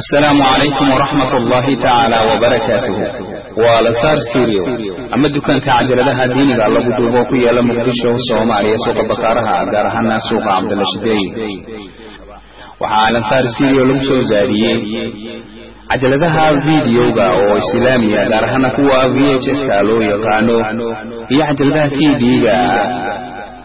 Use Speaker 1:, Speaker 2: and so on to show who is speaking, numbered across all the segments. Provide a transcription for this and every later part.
Speaker 1: asalaamu calaykum waraxmat ullaahi tacaala wabarakaatuhu waa lasaar studio. Ama dukaanka cajaladaha diiniga lagu duubo ku yaalla muqdisho soomaaliya suuqa bakaaraha gaar ahaana suuqa cabdalla shideey waxaa lansaar studio lagu soo zaadiyey cajaladaha videoga oo islaamiya gaar ahaana kuwa v h s-ka loo yaqaano iyo cajaladaha c d-ga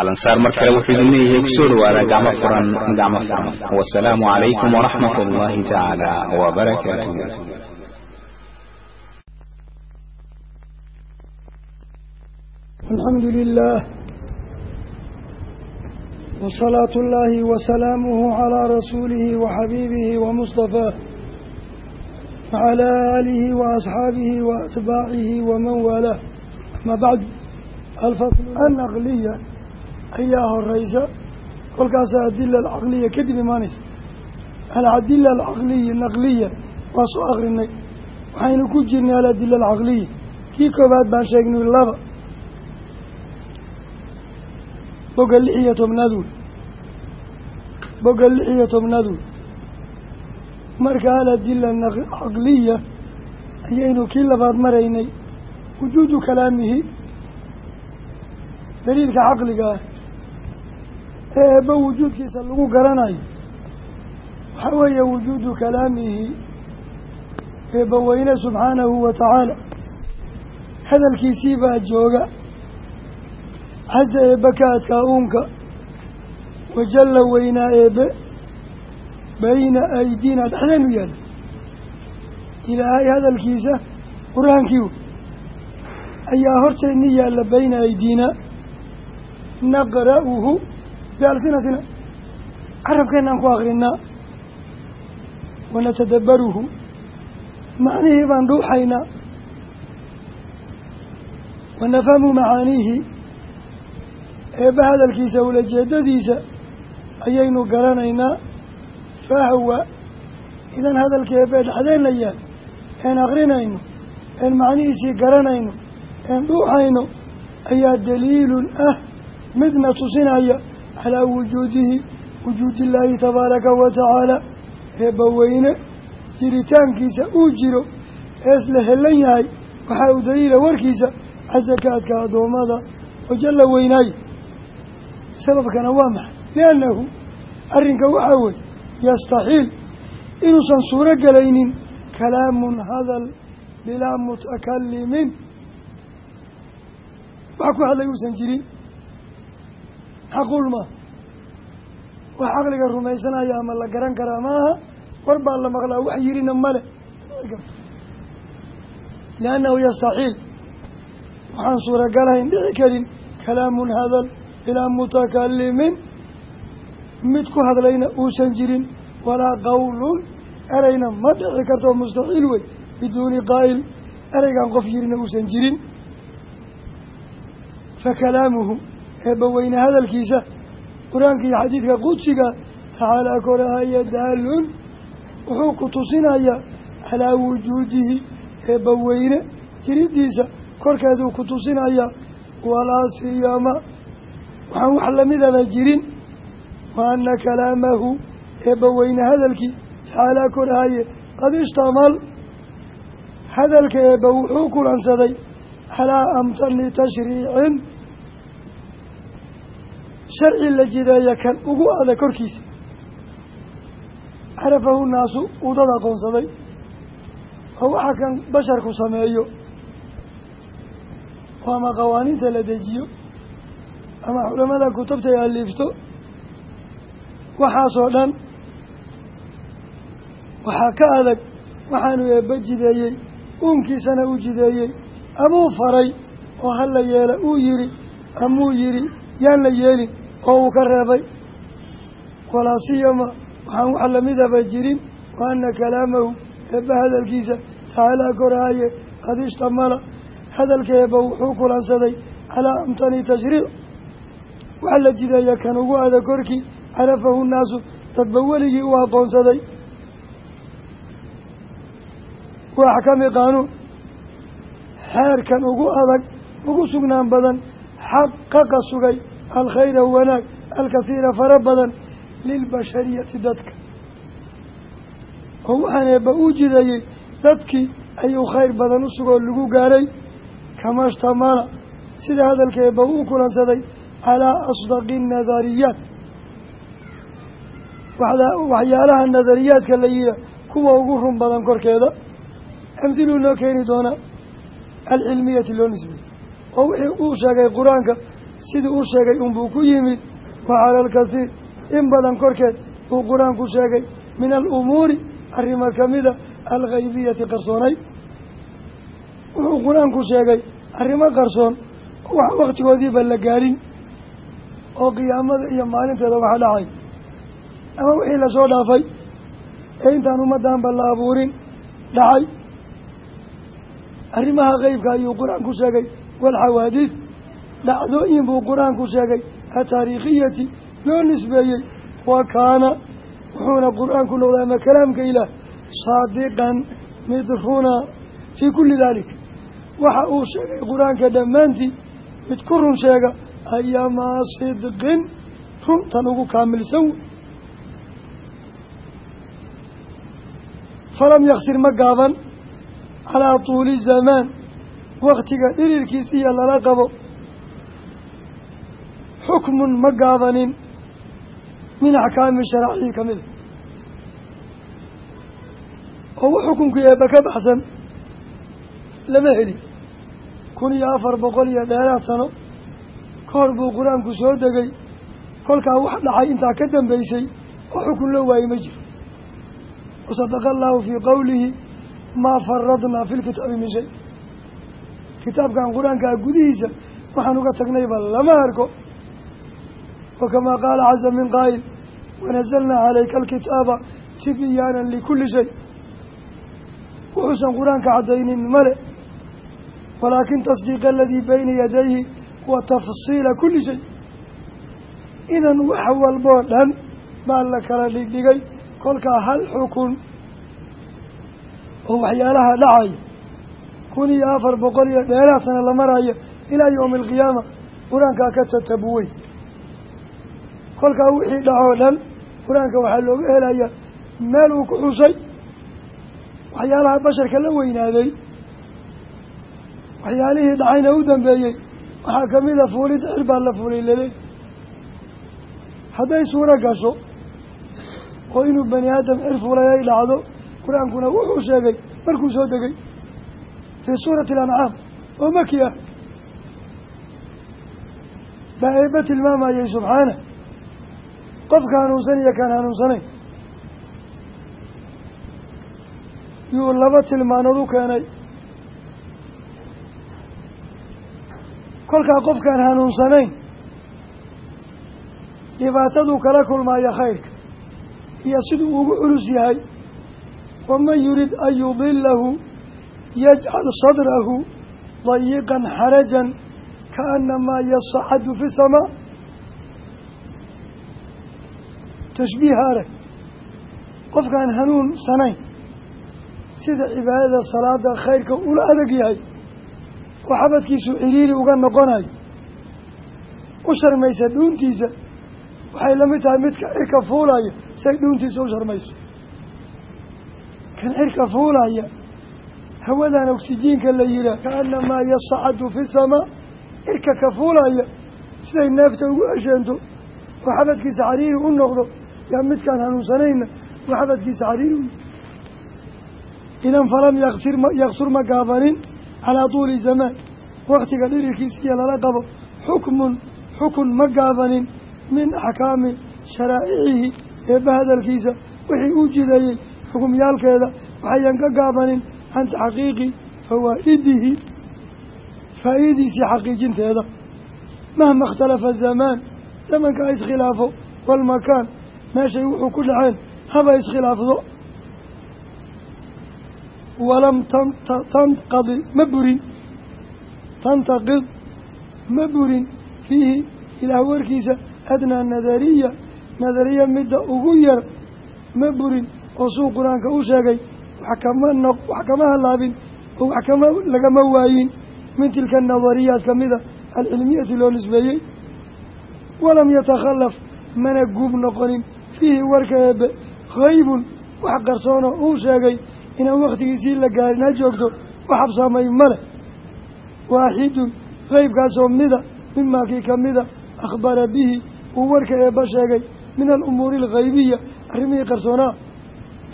Speaker 1: alansaar mar kale wuxuu idin leeyahay ku soo dhawaada gacmo furan gacmo furan. Wasalaamu calaykum waraxmat ullahi tacaala wabarakaatuh
Speaker 2: alxamdu lilah wsalaatu اllahi wasalaamuhu calaa rasuulihi waxabiibihi wamustafaah wacalaa aalihi waasxaabihi waatbaacihi waman waalaah ama bacdu alfasl annaqliya ayaa horeysa. Kolkaasa adila alcaqliya kadib imaanaysa. Aladila alcaqliya naqliya waa soo akrinay. Waxaynu ku jirnay aladila alcaqliya kii koobaad baan sheegnay laba. Boga lix iyo tobnaad. Wey lix iyo tobnaad. Wey marka aladila caqliya ayaynu kii labaad maraynay. Wujuudu kalaamihi. Daliilka caqliga ah ee eebba wujuudkiisa lagu garanayo. Waxaa weeye wujuudu kalaamihi eebba weyne subxaanahu wa tacaala. Hadalkiisii baa jooga. Casa eebbe ka adkaa uunka wajalla weynaa eebbe bayna aydiina. Dhexdeenu yaalla ilaahay hadalkiisa qur'aankii ayaa horteenni yaalla bayna aydiina. Naqra'uhu bialsinatina carabkeenaan ku akrinaa wanatadabbaruhu macnihii baan dhuuxaynaa wanafhamu macaaniihi eebba hadalkiisa ulajeedadiisa ayaynu garanaynaa. Fahwa idan hadalka eebbe dhexdeenna een akrinayno een macnihiisii garanayno een dhuuxayno ayaa daliilun ah midna tusinaya calaa wujuudihi wujuudillaahi tabaaraka wa tacaala eebba weyne jiritaankiisa uu jiro ees la helan yahay waxaa u daliila warkiisa casakaadka addoommada wajalla weynaaye sababkana waa maxay liannahu arrinka waxaa weye yastaxiil inuusan suuro gelaynin kalaamun hadal bilaa mutakalimin wax ku hadlay uusan jirin xaquul maa wax caqliga rumaysanaya ama la garan karaa maaha war baa la maqlaa wax yirina male. Liannahu yastaxiil waxaan suuragalahayn dhici karin kalaamun hadal bilaa mutakalimin mid ku hadlayna uusan jirin walaa qawlun. Ereyna ma dhici karto mustaxiil wey. Biduuni qaa'il ereygan qof yirina uusan jirin. Fa kalaamuhu eebba weyne hadalkiisa qur'aanka iyo xadiidka qudsiga tacaalaa korahaya daalun wuxuu ku tusinayaa calaa wujuudihi eebba weyne jiridiisa korkeeduu ku tusinayaa walaa siyama waxaan wax lamidaba jirin wa anna kalaamahu eebba weyne hadalkii tacaalaa korahaye qad ishtamal hadalka eebba wuxuu kulansaday calaa amtani tashriicin sharci la jideeya kan ugu adag korkiisa. Carafahu naasu uu dad aqoonsaday. Oo waxa kan basharku sameeyo. Oo ama qawaaniinta la dejiyo? Ama culamada kutubta ay aliifto waxaasoo dhan waxaa ka adag waxaanu eebba jideeyey uunkiisana u jideeyey. Amuu faray oo hala yeela uu yidhi amuu yidhi yaan la yeelin oo uu ka reebay. Walaa siyama waxaan wax lamidaba jirin wa anna kalaamahu eebba hadalkiisa tacaalaa koraaye qad ishtamala. Hadalka eebba wuxuu kulansaday calaa amtani tashriic? Waxaa la jideeya kan ugu adag korkii carafahu nnaasu dadba weligii u aqoonsaday. Wa axkami qaanuun xeerkan ugu adag ugu sugnaan badan xaqaqa sugay alkhayra wanaag alkasiira fara badan lilbashariyati dadka oo waxaan eebba u jideeyey dadkii ayuu khayr badan u sugoo lagu gaaray kama shtamala sida hadalka eebba u kulansaday calaa asdaqi nadariyaat waxyaalaha nadariyaadka la yiha kuwa ugu run badan korkeeda amhiluu noo keeni doonaa alcilmiyati loo oo wixii uu sheegay qur'aanka sidii uu sheegay unbuu ku yimid wa cala alkasiir in badan korkeed uu qur'aanku sheegay min alumuuri arrimo kamida alghaybiyati qarsoonay. Wuxuu qur'aanku sheegay arrimo qarsoon wax wakhtigoodiiba la gaarin oo qiyaamada iyo maalinteeda waxa dhacay. Ama wixii la soo dhaafay ee intaan ummaddaanba la abuurin dhacay. Arrimaha qeybka ayuu qur'aanku sheegay walxawaadiid dhacdooyin buu qur'aanku sheegay ataariikhiyati loo nisbeeyey. Wa kaana wuxuuna qur'aanku noqday ama kalaamka ilaah saadiqan mid runa fii kulli dalik waxa uu sheegay qur'aanka dhammaantii mid ku run sheega ayamaa sidqin runtan ugu kaamilsan wey falam yaksir ma gaaban calaa tuuli zamaan waktiga dhirirkiis iyo lala qabo xukmun ma gaabanin min axkaami sharacii ka mida oo xukunkii eebba ka baxsan lama heli kun iyo afar boqol iyo dheeraad sano ka hor buu qur'aanku soo degay kolkaa wax dhacay intaa ka dambeysay oo xukun loo waayey ma jiro wasadaqa allahu fii qowlihi maa faradnaa fi lkitaabi min shay kitaabkan qur'aankaa gudihiisa waxaan uga tagnayba lama arko wakamaa qaala caza min qaa'il wanazalnaa calayka alkitaaba tibyaanan likulli shay wuxuusan qur'aanka caddaynin male walaakin tasdiiqa aladii bayna yadayhi wa tafsiila kulli shay idan wax walboo dhan baa la kala dhigdhigay kolkaa hal xukun oo waxyaalaha dhacaya kun iyo afar boqol iyo dheeraad sana la maraayo ilaa yowmi alqiyaama qur'aankaa ka tatabuwey kolkaa wixii dhacoo dhan qur'aanka waxaa looga helayaa meel uu ku xusay. Waxyaalaha basharka la weynaaday. Waxyaalihii dhacayna u dambeeyey. Waxaa ka mid a fuulid cir baa la fuulay laleey hadday suuro gasho oo inuu bani aadam cir fuulay ay dhacdo qur'aankuna wuxuu sheegay markuu soo degay fii suurati alancaam oo maki ah baa eebba tilmaamayay subxaana qofka hanuunsan iyo kaan hanuunsanayn yuu laba tilmaanood u keenay. Kolkaa qofkaan hanuunsanayn dhibaataduu kala kulmaayo khayrka iyo siduu ugu culus yahay waman yurid an yudilahu yajcal sadrahu dayiqan xarajan kaanamaa yasacadu fi samaa tashbiih arag qofkaan hanuunsanayn sida cibaadada salaada khayrka ula adag yahay oo xabadkiisu ciriiri uga noqonayo u sharmaysa dhuuntiisa waxay la mid tahay midka cirka fuulaya say dhuuntiisa u sharmayso. Kan cirka fuulaya hawadan oksijiinka la yihaah kaanamaa yasacadu fi samaa. Cirka ka fuulaya siday neefta ugu esheento oo xabadkiisa cariiri u noqdo yaa midkaan hanuunsanayna oo xabadkiisa cariiri u idan falam yaksir yaksur ma gaabanin calaa tuuli zamaan waktiga dhirirkiisa iyo lala qabo xukmun xukun ma gaabanin min axkaami sharaa'icihi eebba hadalkiisa wixii uu jideeyey xukumyaalkeeda waxayan ka gaabanin can taxqiiqi fawaa'idihi faa'idiisii xaqiijinteeda. Mahma ikhtalafa zamaan zamanka ha iskhilaafo walmakaan meeshay wuxuu ku dhaceen haba iskhilaafdo. Walam tanqadi ma burin. Tantaqid ma burin. Fiihi ilaah warkiisa adnaa nadariya. Nadariya midda ugu yar ma burin. Oo suu qur'aanka u sheegay wax kama no wax kama halaabin oo wax kama lagama waayin. Min tilka nadariyaat kamida alcilmiyati loo nisbeeyey. Walam yatakhallaf mana guub noqonin fiihi warka eebe haybun wax qarsoonoo uu sheegay inaan wakhtigiisii la gaarin ha joogto wax habsaamay male waaxidun haybkaasoo mida mimaa kii ka mida akhbara bihi uu warka eebba sheegay min alumuuri alghaybiya arrimihii qarsoonaa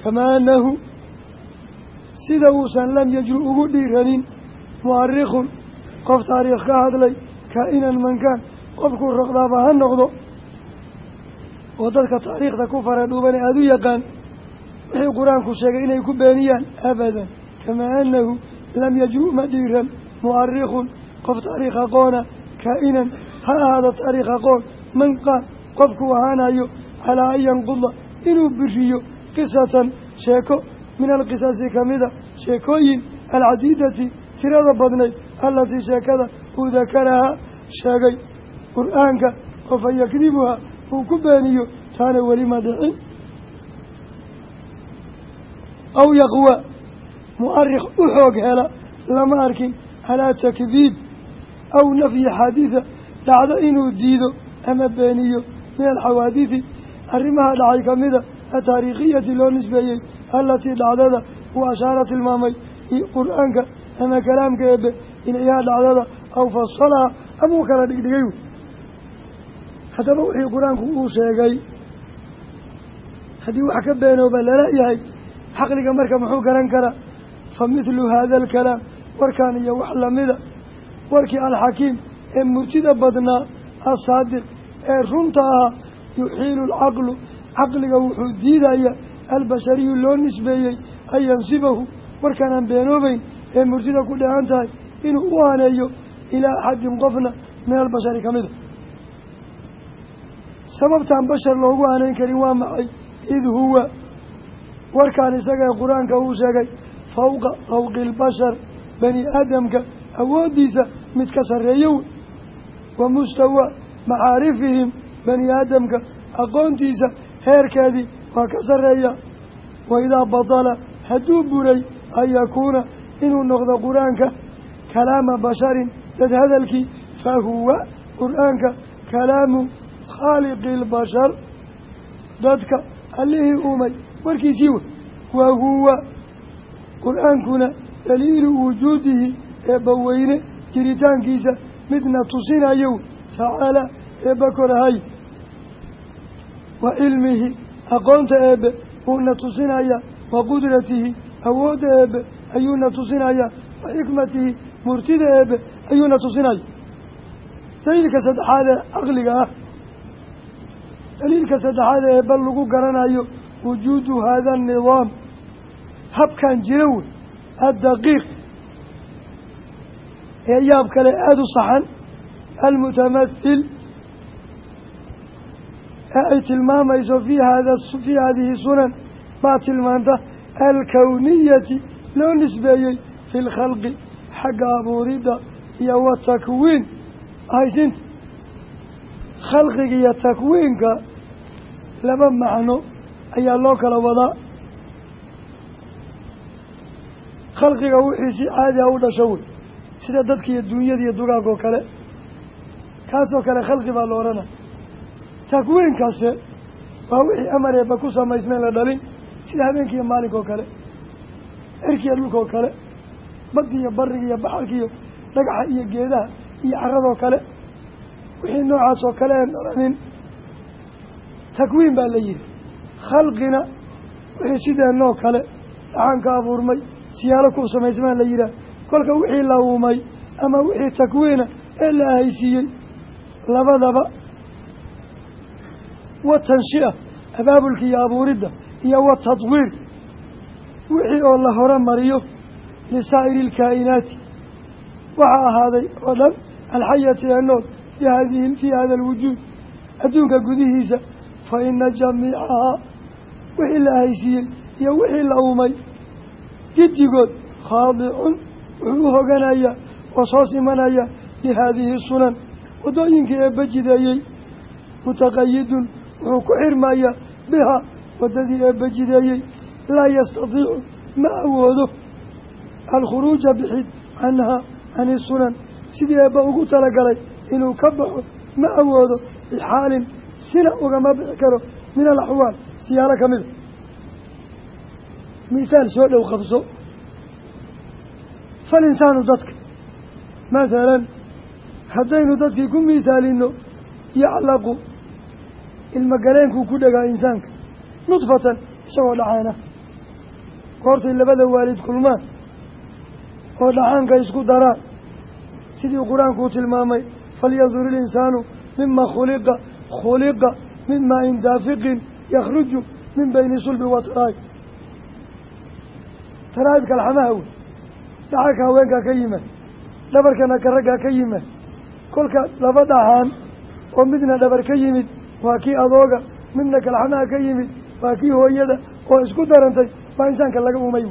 Speaker 2: kamaa annahu sida uusan lam yajru ugu dhiiranin mu'arikhun qof taariikh ka hadlay kaa-inan mankaan qofkuu roqdaaba ha noqdo oo dadka taariikhda ku fara dhuuban aada u yaqaan wixii qur'aanku sheegay inay ku beeniyaan abadan kamaa annahu lam yajru ma dhiiran mu'arikhun qof taariikh aqoona kaa-inan ha ahaado taariikh aqoon manqaan qofkuu ahaanayo calaa an yanquda inuu biriyo qisatan sheeko min alqisasi kamida sheekooyin alcadiidati tirada badnayd allatii sheekada uu dakarahaa sheegay qur'aanka oo fa yakdibuhaa uu ku beeniyo taana weli ma dhicin. Aw yaqwa mu'arikh u xoog hela lama arkin calaa takdiib. Aw nafyi xaaditha dhacdo inuu diido ama beeniyo min alxawaadidi arrimaha dhacay kamida ataariikhiyati loo nisbeeyey allatii dhacdada uu ashaara tilmaamay qur'aanka ama kalaamka eebe ilayhaa dhacdada aw fasalaha ama uu kala dhigdhigay haddaba wixii qur'aanku uu sheegay haddii wax ka beenooba lala yahay xaqliga marka muxuu garan karaa? Fa mithlu haada alkalaam warkan iyo wax lamida warkii alxakiim ee murtida badnaa asaadiq ee runta ahaa yuxiilu alcaqlu caqliga wuxuu diidaya albashariyu loo nisbeeyey an yansibahu warkaanaan beenoobeyn ee murtida ku dheehan tahay inuu u haneeyo ilaa axadin qofna min albashari ka mida sababtaan bashar loogu haneyn karin waa maxay? Id huwa. Warkaan isaga qur'aanka uu sheegay fawqa fawqi ilbashar bani aadamka awooddiisa mid ka sarreeyo wey wa mustawa macaarifihim bani aadamka aqoontiisa heerkeedii waa ka sarreeya. Wa idaa batala hadduu buray an yakuuna inuu noqdo qur'aanka kalaama basharin dad hadalkii fa huwa. Qur'aanka kalaamu khaaliqi ilbashar dadka allihii uumay warkiisii wey wa huwa. Qur'aankuna daliilu wujuudihi eebbaweyne jiritaankiisa. Midna tusinayo tacaala eebba korahay wa cilmihi aqoonta eebbe uuna tusinaya. Wa qudratihi awoodda eebbe ayuuna tusinaya. Wa xikmatihi murtida eebbe ayuuna tusinaya. Daliilka saddexaad ee caqliga ah daliilka saddexaad ee eebba lagu garanayo wujuudu hada annidaam habkan jira wey addaqiiq ee yaab kale aada u saxan almutamathil ee ay tilmaamayso fii hada fii haadihi sunan baa tilmaanta alkowniyati loo nisbeeyey fi lkhalqi xagga abuuridda iyo wa takwiin haysinta khalqiga iyo takwiinka laba macno ayaa loo kala wadaa. Khalqiga wixii si caadi a u dhasho wey sida dadka iyo duunyada iyo dugaag oo kale. Kaasoo kale khalqi baa la odhanaya takwiinkaase waa wixii amar eeba ku samaysmeen la dhalin sida habeenka iyo maalinka oo kale dhulka oo kale baddi iyo bariga iyo baxarka iyo dhagaxa iyo geedaha iyo caradoo kale wixii noocaas oo kale een dhalanin takwiin baa la yihi khalqina wixii sideenoo kale dhaxaan ka abuurmay siyaalo ku samaysmaan la yidhaah. Kolka wixii la uumay ama wixii takwiina ee la ahaysiiyey labadaba wa tanshi'a abaabulka iyo abuuridda iyo wa tadwiir wixii oo la hore mariyo lisaa'iri ilkaa'inaati waxaa ahaaday oo dhan alxayati ee nool fii hadihi fii hada alwujuud adduunka gudihiisa fa ina jamiicahaa wixii la ahaysiiyey iyo wixii la uumay giddigood khaadicun wuxuu u hoganayaa oo soo simanaya bihaadihi sunan waddooyinkii eebba jideeyey mutaqayidun wuxuu ku xirmayaa biha waddadii eebba jideeyey laa yastatiicu ma awoodo alkhuruuja bixid canhaa cani sunan sidii ugu talagalay inuu ka baxo ma awoodo bixaalin sina ugama bixi karo min alaxwaal siyaalo ka mida misaal soo dhow qabso. Falinsaanu dadka. Mathalan haddaynu dadkii ku misaalino yaclaqu ilmagaleenkuu ku dhagaa insaanka. Nudfatan isagoo dhacaana. Goortay labada waalid kulmaan. Oo dhacaanka isku daraan. Sidii qur'aankuu tilmaamay falyandur ilinsaanu mima khuliqa khuliqa min maa-in daafiqin yakhruju min bayni sulbi wa taraayib taraayibka alxamaha wey dhaxalka haweenkaa ka yimaad dhabarkana ka raggaa ka yimaad kolka laba dhaxaan oo midna dhabar ka yimid waa kii adooga midna kalxamaha ka yimid waa kii hooyada oo isku darantay baa insaanka laga umay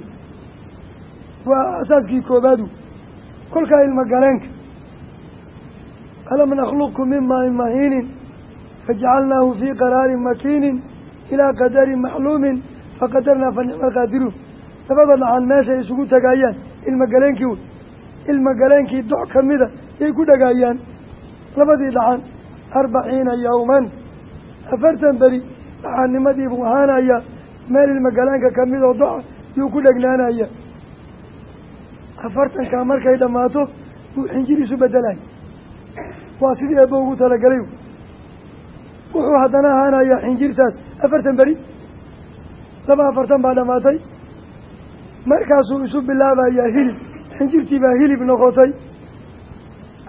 Speaker 2: waa asaaskii koobaadu kolkaa ilma galeenka alam nakhluqkum min maain mahiinin fajacalnaahu fii qaraarin makiinin ilaa qadarin maxluumin faqadarnaa fa nicma alqaadiruun labada dhaxan meeshay isugu tagaayaan ilma galeenkii wey ilma galeenkii doc ka mida yay ku dhagaayaan labadii dhaxan arbaciina yowman afartan beri dhaxannimadii buu ahaanaya meel ilma galeenka ka mid oo doca yuu ku dhegnaanaya afartankaa markay dhammaato buu xinjir isu bedelay waa sidii eebba ugu talagalay. Wuxuu haddana ahaanayaa xinjirtaas afartan beri. Laba afartan baa dhammaatay markaasuu isu bilaabayaa hilib. Xinjirtii baa hilib noqotay.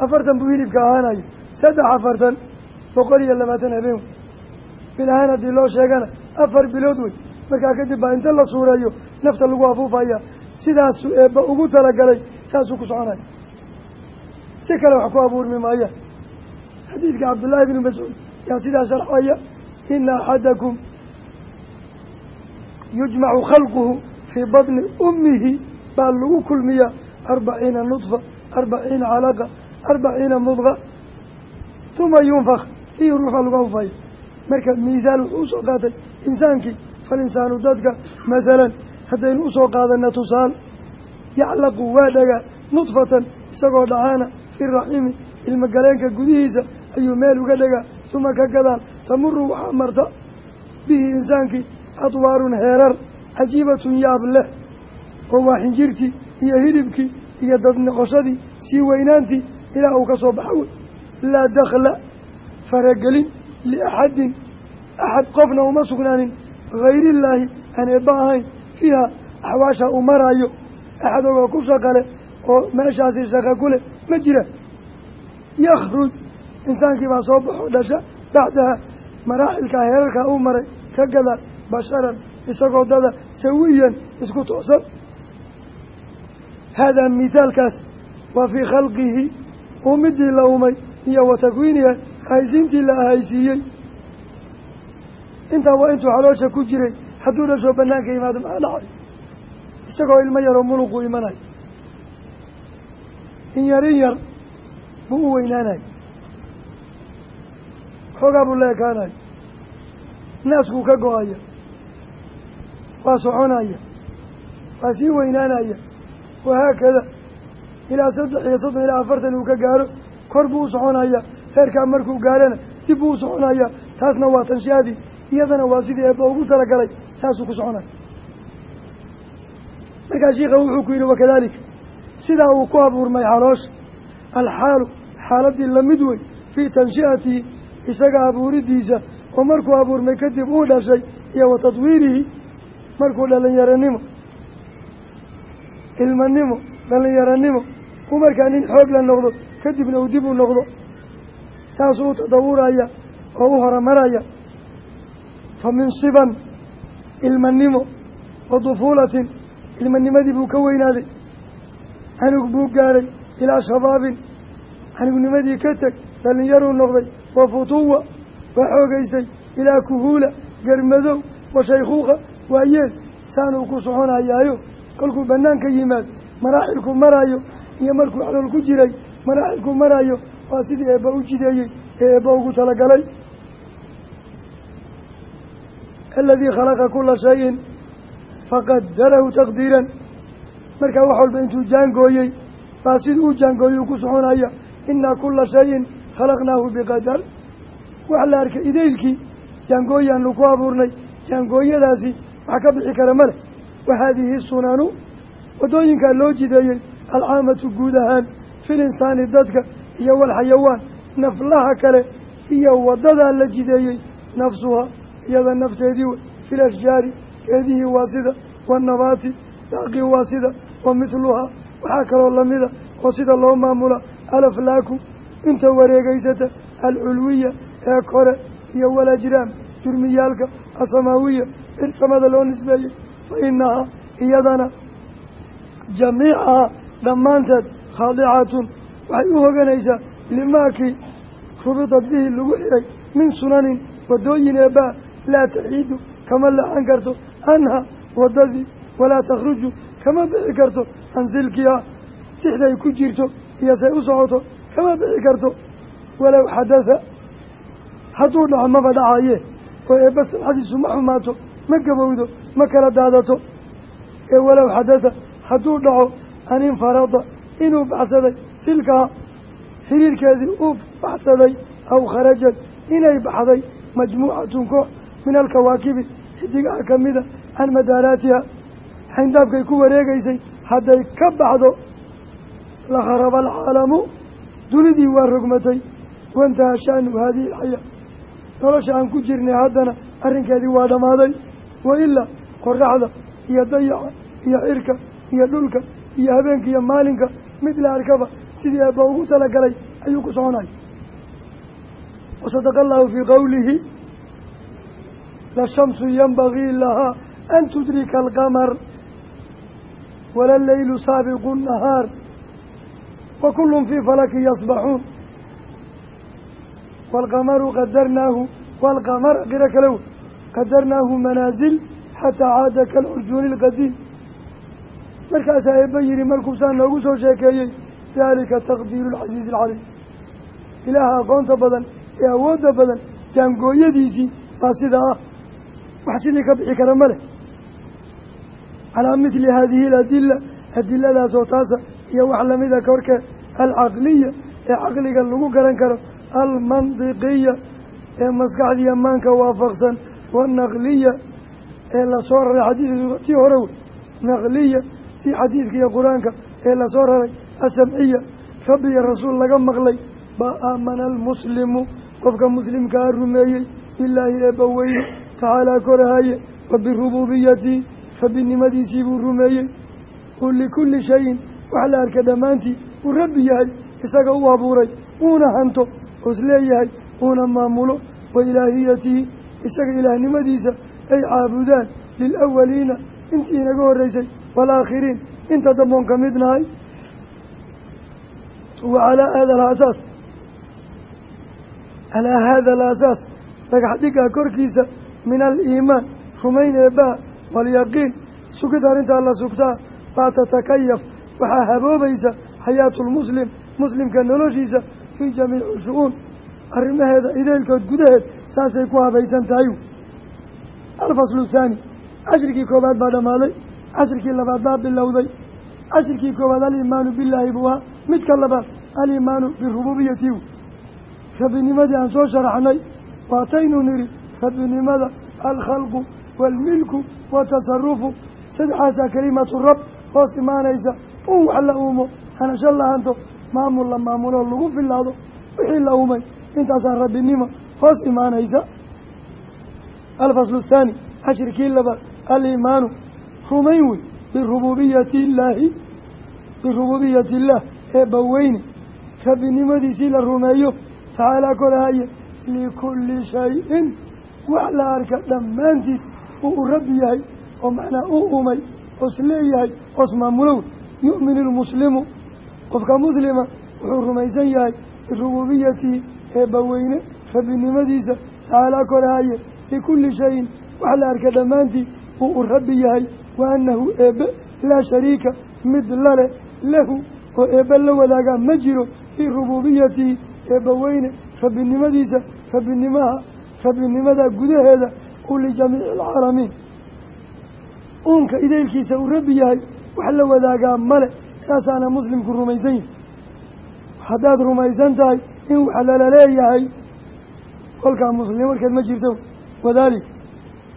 Speaker 2: Afartan buu hilibka ahaanaya. Saddex afartan. Boqol iyo labaatan habeen. Wey bil ahaan haddii loo sheegana afar bilood wey. Markaa kadib baa inta la suureeyo nafta lagu afuufaya. Sidaasuu eebba ugu talagalay saasuu ku soconaya. Si kale wax ku abuurmi maaya xadiidka cabdullaahi bni mascuud yaa sidaa sharxaya ina axadakum yujmacu khalquhu fii badni ummihi baa lagu kulmiyaa arbaciina nudfa arbaciina calaqa arbaciina mudqa uma yunfak fiihi ruuxa lagu afufaya marka miisaal wuxuu u soo qaatay insaankii falinsaanu dadka masalan haddaynu u soo qaadana tusaal yaclaqu waa dhagaa nudfatan isagoo dhacaana fi raximi ilmagaleenka gudihiisa ayuu meel uga dhagaa suma ka gadaal. Tamuru waxaa marta bihi insaankii adwaarun heerar cajiibatun yaab leh oo waa xinjirtii iyo hilibkii iyo dad noqoshadii sii weynaantii ilaa uu ka soo baxa wey. Laa dakla faragelin liaxadin axad qofna uma sugnaanin. Hayrillaahi aan eebba ahayn fiiha axwaasha uu maraayo axad ogoo ku shaqale oo meeshaasi shaqa ku leh ma jira. Yakhruj insaankii baa soo baxo dhasha bacdaha maraaxilkaa heerarkaa uu maray ka gadaal basharan isagoo dada sawiyan isku toosan. Haadaa mithaalkaas waa fii khalqihi uumidii la umay iyo wa takwiiniha ahaysiintii la ahaysiiyey intaa waa intuu xaloosha ku jiray hadduu dhashoo banaanka yimaado maxaa dhacay isagoo ilmo yaroo muluquu imanayo in yar buu u weynaanayo xoogaa buu la ekaanayo. Naaskuu ka go'aya waa soconaya. Waa sii weynaanaya. Wahaakada ilaa saddex iyo soddon ilaa afartan uu ka gaaro kor buu u soconaya. Heerkaa markuu gaarana dib buu u soconaya. Taasna waa tanshaadii iyadana waa sidii eebba ugu talagalay saasuu ku soconaya. Markaa shiika wuxuu ku yidhi wakadaalika sidaa uu ku abuurmay xaloosha alxaalu xaaladii la mid wey fii tanshi'atihi isaga abuuridiisa oo markuu abuurmay kadib uu dhashay iyo wa tadwiirihi markuu dhalinyaranimo ilmanimo dhalinyaranimo uu markaa nin xoog la noqdo kadibna uu dib u noqdo. Saasuu u tadawuraya oo u horumaraya. Fa min siban ilmanimo wa dufuulatin ilmanimadii buu ka weynaaday. Canug buu gaaray ilaa shabaabin. Canugnimadii ka teg dhalinyaruu noqday wa futuwa waa xoogaysay ilaa kuhuula garmadow wa shaykhuuqa waa yeel saanuu ku soconayaayo kolkuu banaanka yimaado maraaxilku maraayo iyo markuu xalool ku jiray maraaxilku marayo waa sidii eebba u jideeyey ee eebba ugu talagalay. Aladii khalaqa kula shayin faqadarahu taqdiiran. Markaa wax walba intuu jaangooyey baa siduu u jaangooyuu ku soconaya inaa kula shayin khalaqnaahu biqadar. Wax la arkay idaylkii jaangooyaanu ku abuurnay jaangooyadaasi wax ka bixi kara ma leh wa haadihi sunanu waddooyinkaa loo jideeyey alcaamatu guud ahaan fil insaani dadka iyo walxayawaan naflaha kale iyo waddadaa la jideeyey nafsuha iyada nafteedii wey. Fil geedihii waa sida waannabaati daaqii waa sida wa mithluhaa waxaa kaloo lamida oo sida loo maamula alaflaaku inta wareegeysata alculwiya ee kore iyo walajraam jurmiyaalka asamaawiya in samada loo nisbeeyey fa inahaa iyadana jamiicahaa dhammaanteed khaadicatun waxay u hoganaysaa limaakii rubitad bihi lagu xiray min sunanin waddooyin eebbaa laa taxiidu kama leexan karto anha waddadii walaa takhruju kama bixi karto can silkiha sixday ku jirto iyo say u socoto kama bixi karto. Walow xadatha hadduu dhaco maba dhacaye oo eebba samxadiisu ma xumaato ma gabowdo ma kala daadato. Ee walow xadatha hadduu dhaco an infarada inuu baxsaday silkaha xiriirkeedii uu baxsaday aw kharajad inay baxday majmuucatun koox min alkawaakibi xidigaha ka mida can madaaraatiha xayndaabkay ku wareegeysay hadday ka baxdo lakharaba alcaalamu dunidii waa rogmatay waintaha sha'nu haadihi alxayaa nolosha aan ku jirnay haddana arrinkeedii waa dhammaaday. Wa ilaa qoraxda iyo dayaca iyo cirka iyo dhulka iyo habeenka iyo maalinka mid la arkaba sidii eebba ugu talagalay ayuu ku soconaya wasadaqa allahu fii qowlihi lashamsu yanbagii lahaa an tudrika alqamar wala leylu saabiqu nahaar wa kullun fii falaki yasbaxuun waalqamaru qadarnaahu waalqamar qiro kale wey qadarnaahu manaasil xataa caada kalcurjuuni ilqadiim markaasaa eebba yihi markuusaa noogu soo sheekeeyey daalika taqdiiru alcasiizi alcaliim ilaaha aqoonta badan ee awoodda badan jaangooyadiisii baa sida ah wax sidii ka bixi kara ma leh calaa mithli haadihi aladila adiladaasoo taasa iyo wax lamida korkeed alcaqliya ee caqliga lagu garan karo almandiqiya ee maskaxdiiyo maanka waafaqsan waanaqliya ee la soo raray xadiidka tii hore wey. Naqliya si xadiidka iyo qur'aanka ee la soo raray asamciya rabbi iyo rasuul laga maqlay baa aamana almuslimu qofka muslimkaa rumeeyey bilaahi eebbaweyne tacaalaa korahaye wa birubuubiyati rabbinimadiisii buu rumeeyey. Likulli shayin wax la arka dhammaantii uu rabbi yahay isaga u abuuray uuna hanto oos leeyahay uuna maamulo wa ilaahiyatihi isaga ilaahnimadiisa ay caabudaan lilawaliina intii inaga horreysay waalaakhiriin inta damboon ka mid nahay wa calaa haada alasaas calaa haada alaasaas dhagax dhigaa korkiisa min aliimaan rumayn eebbaa waalyaqiin sugid arrintaa la sugtaa baa tatakayaf waxaa haboobaysa xayaatulmuslim muslimka noloshiisa fii jamiici shu-uun. Arrimaheeda ideylkood gudaheed saasay ku habaysan tahay. Alfaslu thaani cashrikii koowaad baa dhammaaday cashrikii labaad baa bilowday. Cashrikii koowaad aliimaanu billaahi buu ahaa. Midka labaad aliimaanu birububiyati rabbinimadii aan soo sharaxnay waataynu nidhi rabbinimada alkhalqu waalmilku watasarufu saddexaasaa kelimatu rab hoos imaanaysa un wax la uumo. Hanasho lahanto maamul la maamuloo lagu filaado wixii la uumay. Intaasaa rabbinimo hoos imaanaysa. Alfaslu athaani cashrikii labaad aliimaanu rumayn wey birububiyati illaahi birububiyati illaah eebba weyne rabbinimadiisii la rumeeyo tacaalaa korahaye likulli shayin wax la arka dhammaantiis uu u rabbi yahay oo macnaa u umay oos leeyahay oos maamulow yu'minu lmuslimu qofka muslima wuxuu rumaysan yahay birububiyatihi eebbaweyne rabbinimadiisa tacaalaa korahaye likulli shayin wax la arka dhammaantii uu u rabbi yahay wa annahu eebbe laa shariika mid lale lahu oo eebba la wadaagaa ma jiro fii rubuubiyatihi eebba weyne rabbinimadiisa rabbinimaha rabbinimada gudaheeda uu lijamiici alcaalamiin uunka idaylkiisa uu rabbi yahay wax la wadaagaa male saasaana muslimku rumaysan yahi haddaad rumaysan tahay in wax lala leeyahay kolkaa muslim warkeed ma jirto. Wadaalika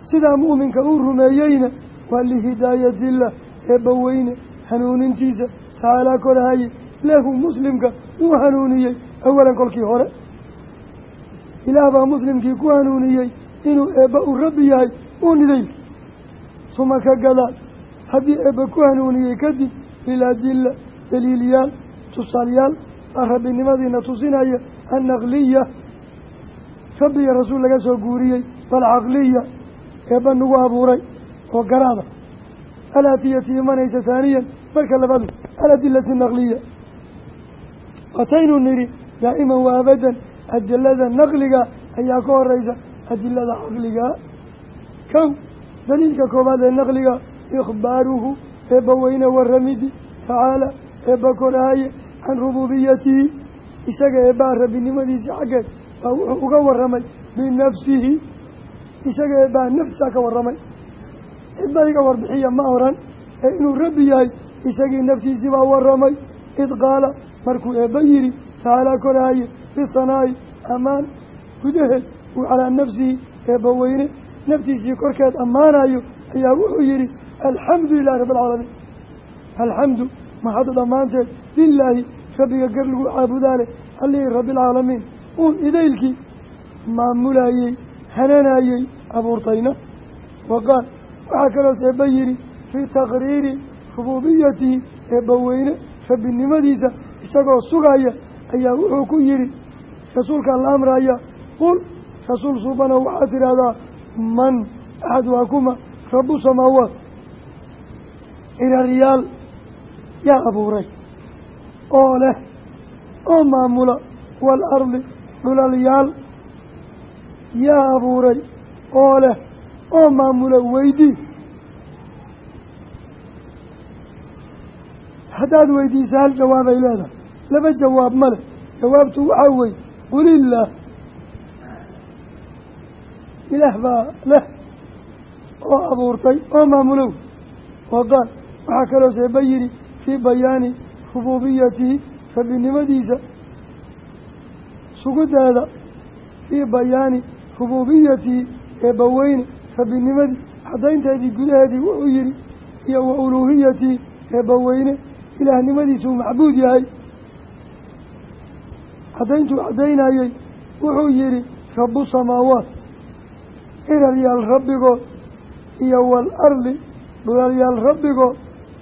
Speaker 2: sidaa mu'minka uu rumeeyeyna waa lihidaayatillah eebba weyne hanuunintiisa tacaalaa korahaye lahu muslimka uu hanuuniyey awalan kolkii hore. Ilaah baa muslimkii ku hanuuniyey inuu eebba uu rabbi yahay uu nidaylki suma ka gadaal haddii eebba ku hanuuniyey kadib liladilla daliilyaal tusaalyaal baa rabbinimadiina tusinaya annaqliya rabbiga rasuul laga soo guuriyey bal caqliya eebba nagu abuuray oo garaada. Alaatiyati imanaysa haaniyan marka labaad aladilati naqliya. Wataynu nidhi daa'iman wa abadan adilada naqliga ayaa ka horeysa adilada caqligaa kow daliilka koowaad ee naqliga ikhbaaruhu eebba weyne waramidi tacaala eebba korahaye can rubuubiyatihi isaga eebbaa rabbinimadiisii xaggeed baa wuxuu uga warramay binafsihi isaga eebbaa naftisaa ka warramay cidba iga warbixiya ma oran ee inuu rabbi yahay isagii naftiisii baa warramay id qaala markuu eebba yidhi tacaalaa korahaye bisanaa'i ammaan gudaheed uu calaa nafsihi eebba weyne naftiisii korkeed ammaanayo ayaa wuxuu yidhi alxamdu lilahi rabbi alcaalamiin alxamdu maxadu dhammaanteed. Lilaahi rabbiga gar lagu caabudaale. Allihii rabbialcaalamiin uun idaylkii maamulayey hananayey abuurtayna. Wa qaal waxaa kaloos eebba yidhi fii taqriiri rubuubiyatihi eebba weyne rabbinimadiisa isagoo sugaya ayaa wuxuu ku yidhi rasuulkaa la amraya qul rasuul suubana waxaad tidhaahdaa man axad waa kuma samaawaat iraryaal yaa abuuray oo leh oo maamula waalardi dhulalyaal yaa abuuray oo leh oo maamula weydii. Haddaad weydiisa hal jawaabay leedahay laba jawaab ma leh jawaabtu waxaa weeye qulillaah ilaah baa leh oo abuurtay oo maamulow wa qaal waxaa kaloo seeba yidhi fii bayaani rubuubiyatihi rabbinimadiisa sugudeeda fii bayaani rubuubiyatihi eebbaweyne rabbinimadii caddaynteedii gudaheedii wuxuu yidhi iyo wa uluuhiyatihi eebbaweyne ilaahnimadiisuu macbuud yahay. Caddayntuu caddaynayey wuxuu yidhi rabu samaawaat iraryaal rabbigood iyo waalardi dhulalyaal rabbigood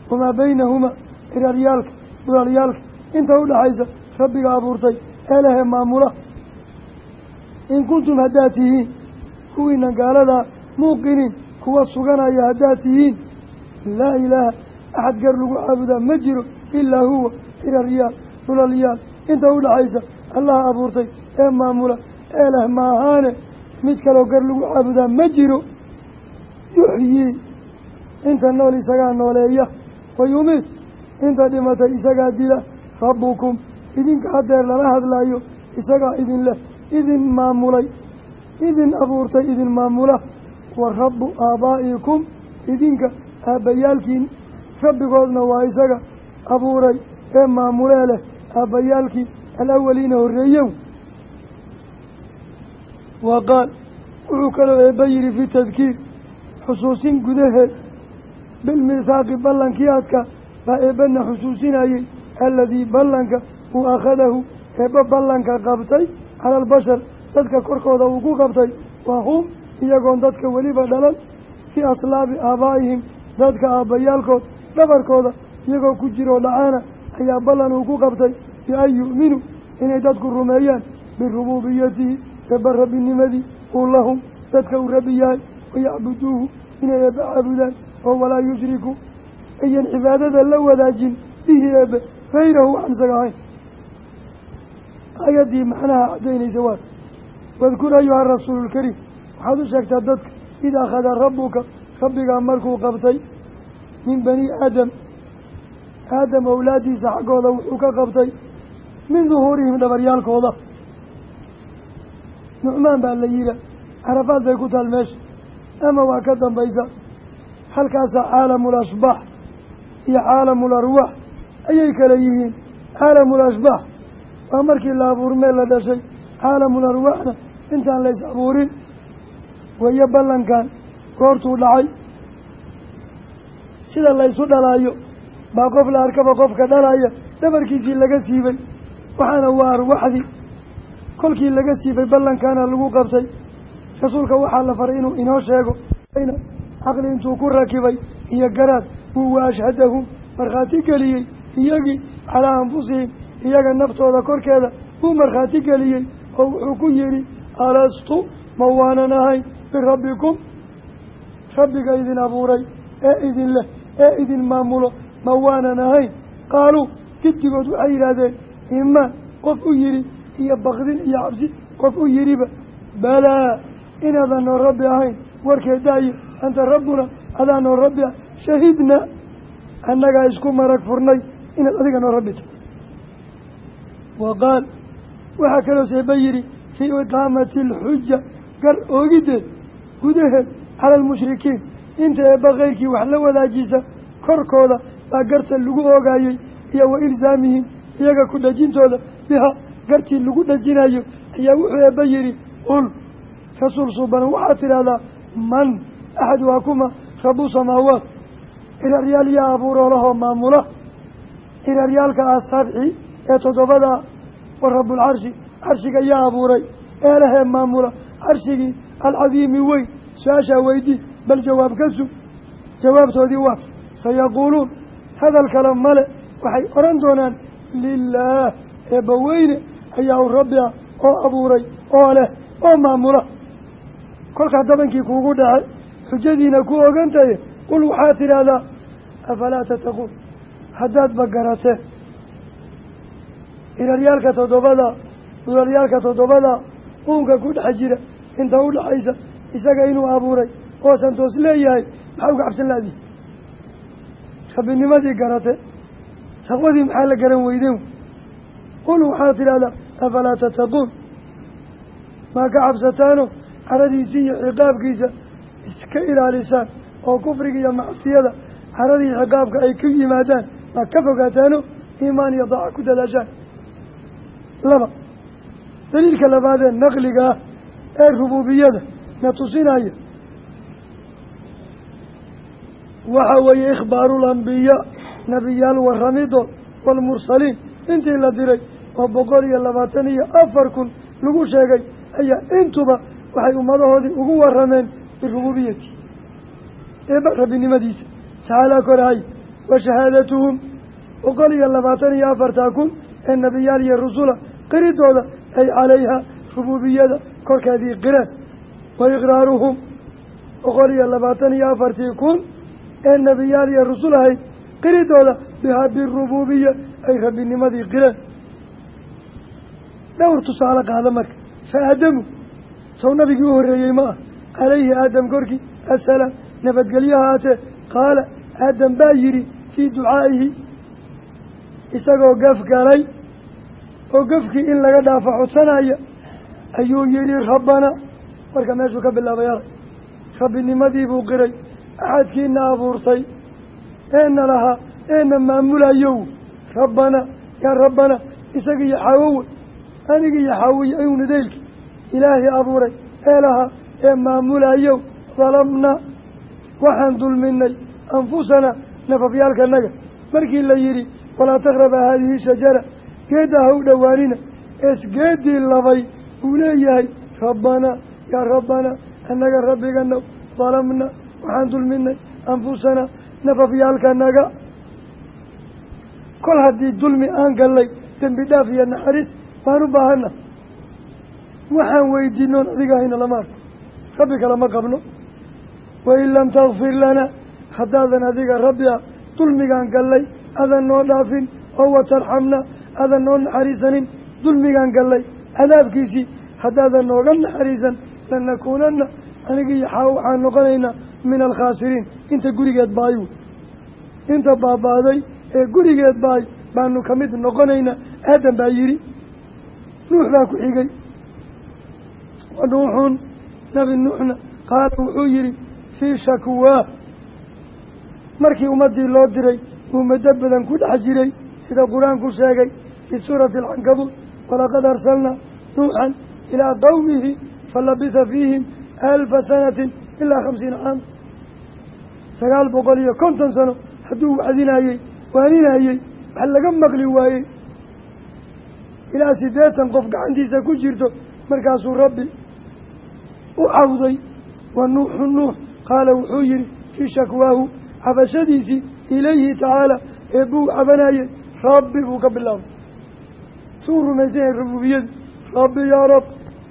Speaker 2: wamaa baynahumaa iraryaalka dhulalyaalka inta udhaxaysa rabbiga abuurtay eelehe maamula in kuntum haddaad tihiin kuwiina gaaladaa muuqiniin kuwa suganaya haddaad tihiin laa ilaaha axad gar lagu caabudaa ma jiro ilaa huwa iraryaal dhulalyaal inta udhaxaysa allaha abuurtay ee maamula eeleh maahaane mid kaloo gar lagu caabudaa ma jiro yuxyii inta nool isagaa nooleeya wa yumiit inta dhimatay isagaa dila rabbukum idinka hadeer lala hadlaayo isagaa idin leh idin maamulay idin abuurtay idin maamula. Wa rabbu aabaa'ikum idinka aabbayaalkiin. Rabbigoodna waa isaga abuuray ee maamulee leh aabbayaalkii alawaliina horreeyow wa qaal wuxuu kaloo eebba yidhi fi tadkiir xusuusin gudaheed bilmithaaqi ballankii adka baa eebbana xusuusinayey aladii ballanka uu akhadahu eebba ballanka qabtay cala albashar dadka korkooda uu ku qabtay wa hum iyagoon dadka weliba dhalan fii aslaabi aabaa'ihim dadka aabbayaalkood dhabarkooda iyagoo ku jiroo dhacaana ayaa ballan uu ku qabtay bi-an yu'minuu inay dadku rumeeyaan birubuubiyatihi eebba rabbinimadii uu dadka uu rabbi yahay wayacbuduuhu inay eebbe caabudaan oo walaa yushriku ayan cibaadada la wadaajin bihi eebbe hayrahu waxaan isaga ahayn ayaddii macnaha caddaynaysa waa wadkur ayuha rasuulu lkariim waxaad u sheegtaa dadka id akhada rabbuka rabbigaa markuu qabtay min bani aadam. Aadam awlaaddiisa xaggooda wuxuu ka qabtay min duhuurihim dhabaryaalkooda. Nucmaan baa la yihaa carafaad bay ku taal meesha ama waa ka dambaysa halkaasaa caalamul ashbaax iyo caalamul arwaax ayay kala yihiin. Caalamul ashbaax waa markii la abuurmee la dhashay. Caalamul arwaaxna intaan la is abuurin weeye ballankan goortuu dhacay. Sida la ysu dhalaayo baa qof la arkaba qofka dhalaya dhabarkiisii laga siibay. Waxaana waa arwaxdii. Kolkii laga siibay ballankaana lagu qabtay. Rasuulka waxaa la faray inuu inoo sheego caqli intuu ku rakibay iyo garaad wuu wa ashhadahum markhaati geliyey iyagii calaa anfusihim iyaga naftooda korkeeda wuu markhaati geliyey oo wuxuu ku yidhi alastu? Ma waanan ahayn birabbikum rabbiga idin abuuray ee idin leh ee idin maamulo ma waanan ahayn? Qaaluu giddigood waxay yidhaahdeen imaan qof u yidhi iyo bakdin iyo cabsi qof u yidhiba balaa inaadan noo rabbi ahayn warkeedaayo anta rabbuna adaa noo rabbi ah shahidna annagaa isku marag furnay inaad adiga noo rabbi tahay wa qaal waxaa kaloo seeba yidhi fii iqaamati alxuja gar oogiddeed gudaheed cala almushrikiin inta eebba keyrkii wax la wadaajisa korkooda baa garta lagu oogayey iyo wa ilsaamihim iyaga ku dhejintooda biha gartii lagu dhejinayo ayaa wuxuu eebba yidhi ul rasuul suubanan waxaad tidhaahdaa man axad waa kuma rabu samaawaat iraryaal yaa abuuroolahoo maamula iraryaalka ah sabci ee toddobadaa wa rabulcarshi carshiga yaa abuuray eelahee maamula carshigii alcadiimi weyn su'aashaa weydii bal jawaab ka sug jawaabtoodii waat sayaquuluun hadal kale male waxay odhan doonaan lilaah eebbaweyne ayaa u rabbi ah oo abuuray oo leh oo maamula kolkaa dabankii kuugu dhacay xujadiina ku ogantaye qul waxaad tidhaahdaa afalaa tattaquun? Haddaadba garateen iraryaalka toddobada dularyaalka toddobada uunka ku dhex jira inta u dhaxaysa isaga inuu abuuray oosan toos leeyahay maxaa uga cabsan laadihi rabbinimadii garate taqwadii maxaa la garan weydeen qul waxaad tidhahdaa afalaa tattaquun? Maa ka cabsataano caradiisii iyo ciqaabkiisa iska ilaalisaan oo kufriga iyo macsiyada caradii ciqaabka ay ku yimaadaan maa ka fogaataano iimaan iyo daaca ku dadaashaan? Laba daliilka labaadee naqliga ah ee rubuubiyada na tusinaya waxa weeye ikhbaaru lambiyaa nebiyaal warramidood waalmursaliin intii la diray oo boqol iyo labaatan iyo afar kun lagu sheegay ayaa intuba waxay ummadahoodii ugu warrameen birububiyati eeba rabbinimadiisa. Tacaalaa korahay wa shahaadatuhum. Boqol iyo labaatan iyo afartaa kun ee nebiyaal iyo rusula qiridooda ay calayha rububiyada korkeedii qireen wa iqraaruhum. Boqol iyo labaatan iyo afartii kun ee nebiyaal iyo rusul ahayd qiridooda bihaa birububiya ay rabbinimadii qireen dhowr tusaale qaada marka. Fa aadamu. Sow nabigii u horreeyey ma calayhi aadam korkii assalaam nabadgelyo haatee qaala aadam baa yidhi fii ducaa'ihi isagoo gaf galay oo gafkii in laga dhaafo codsanaya ayuu yidhi rabbana marka meeshuu ka bilaabay arag rabbinimadii buu qiray axadkiina abuurtay eena lahaa eena maamulayow rabbana yaa rabbana isaga iyo xaawowe aniga iyo xaawiye ayuuna daylki ilaahay abuuray ee lahaa ee maamulayow dalamna waxaan dulminay anfusanaa nafafyaalkanaga markii la yidhi walaa taqraba haadihi shajara geedda ha u dhowaanina. Eesgeeddii labay uu leeyahay rabbanaa yaa rabbanaa annaga rabbigana dalamna waxaan dulminay anfusanaa nafafyaalkanaga kol haddii dulmi aan gallay dembi dhaaf iyo naxariis waan u baahana. Waxaan weydiinoon adiga hayna lama rabbi kale ma qabno. Wain lam takfir lana. Haddaadan adiga rabbi ah dulmigaan gallay adan noo dhaafin oo watarxamna adan noo naxariisanin dulmigaan gallay cadaabkiisii haddaadan nooga naxariisan lanakuunana aniga iyo xaa waxaan noqonaynaa min alkhaasiriin. Inta gurigeed baayu. Inta baaba'day ee gurigeed baay baanu ka mid noqonaynaa aadam baa yidhi nuux baa ku xigay. Wa nabi nuuxna qaala wuxuu yidhi fii shakwaa markii ummaddii loo diray uu muddo badan ku dhex jiray sida qur'aanku sheegay fii suurati alcankabuut walaqad arsalnaa nuuxan ilaa qowmihi falabisa fiihim alfa sanatin ilaa khamsiina caam. Sagaal boqol iyo konton sano hadduu wacdinayey waaninayey wax laga maqli waayey. Ilaa siddeetan qof gacantiisa ku jirto markaasuu rabbi u cawday wa nuuxu nuux. Qaala wuxuu yihi fii shakwaahu cabashadiisii ilayhi tacaala ee buu cabanayey rabbi buu ka bilaabay. Suu rumaysan yahay rububiyadu rabbi yaa rab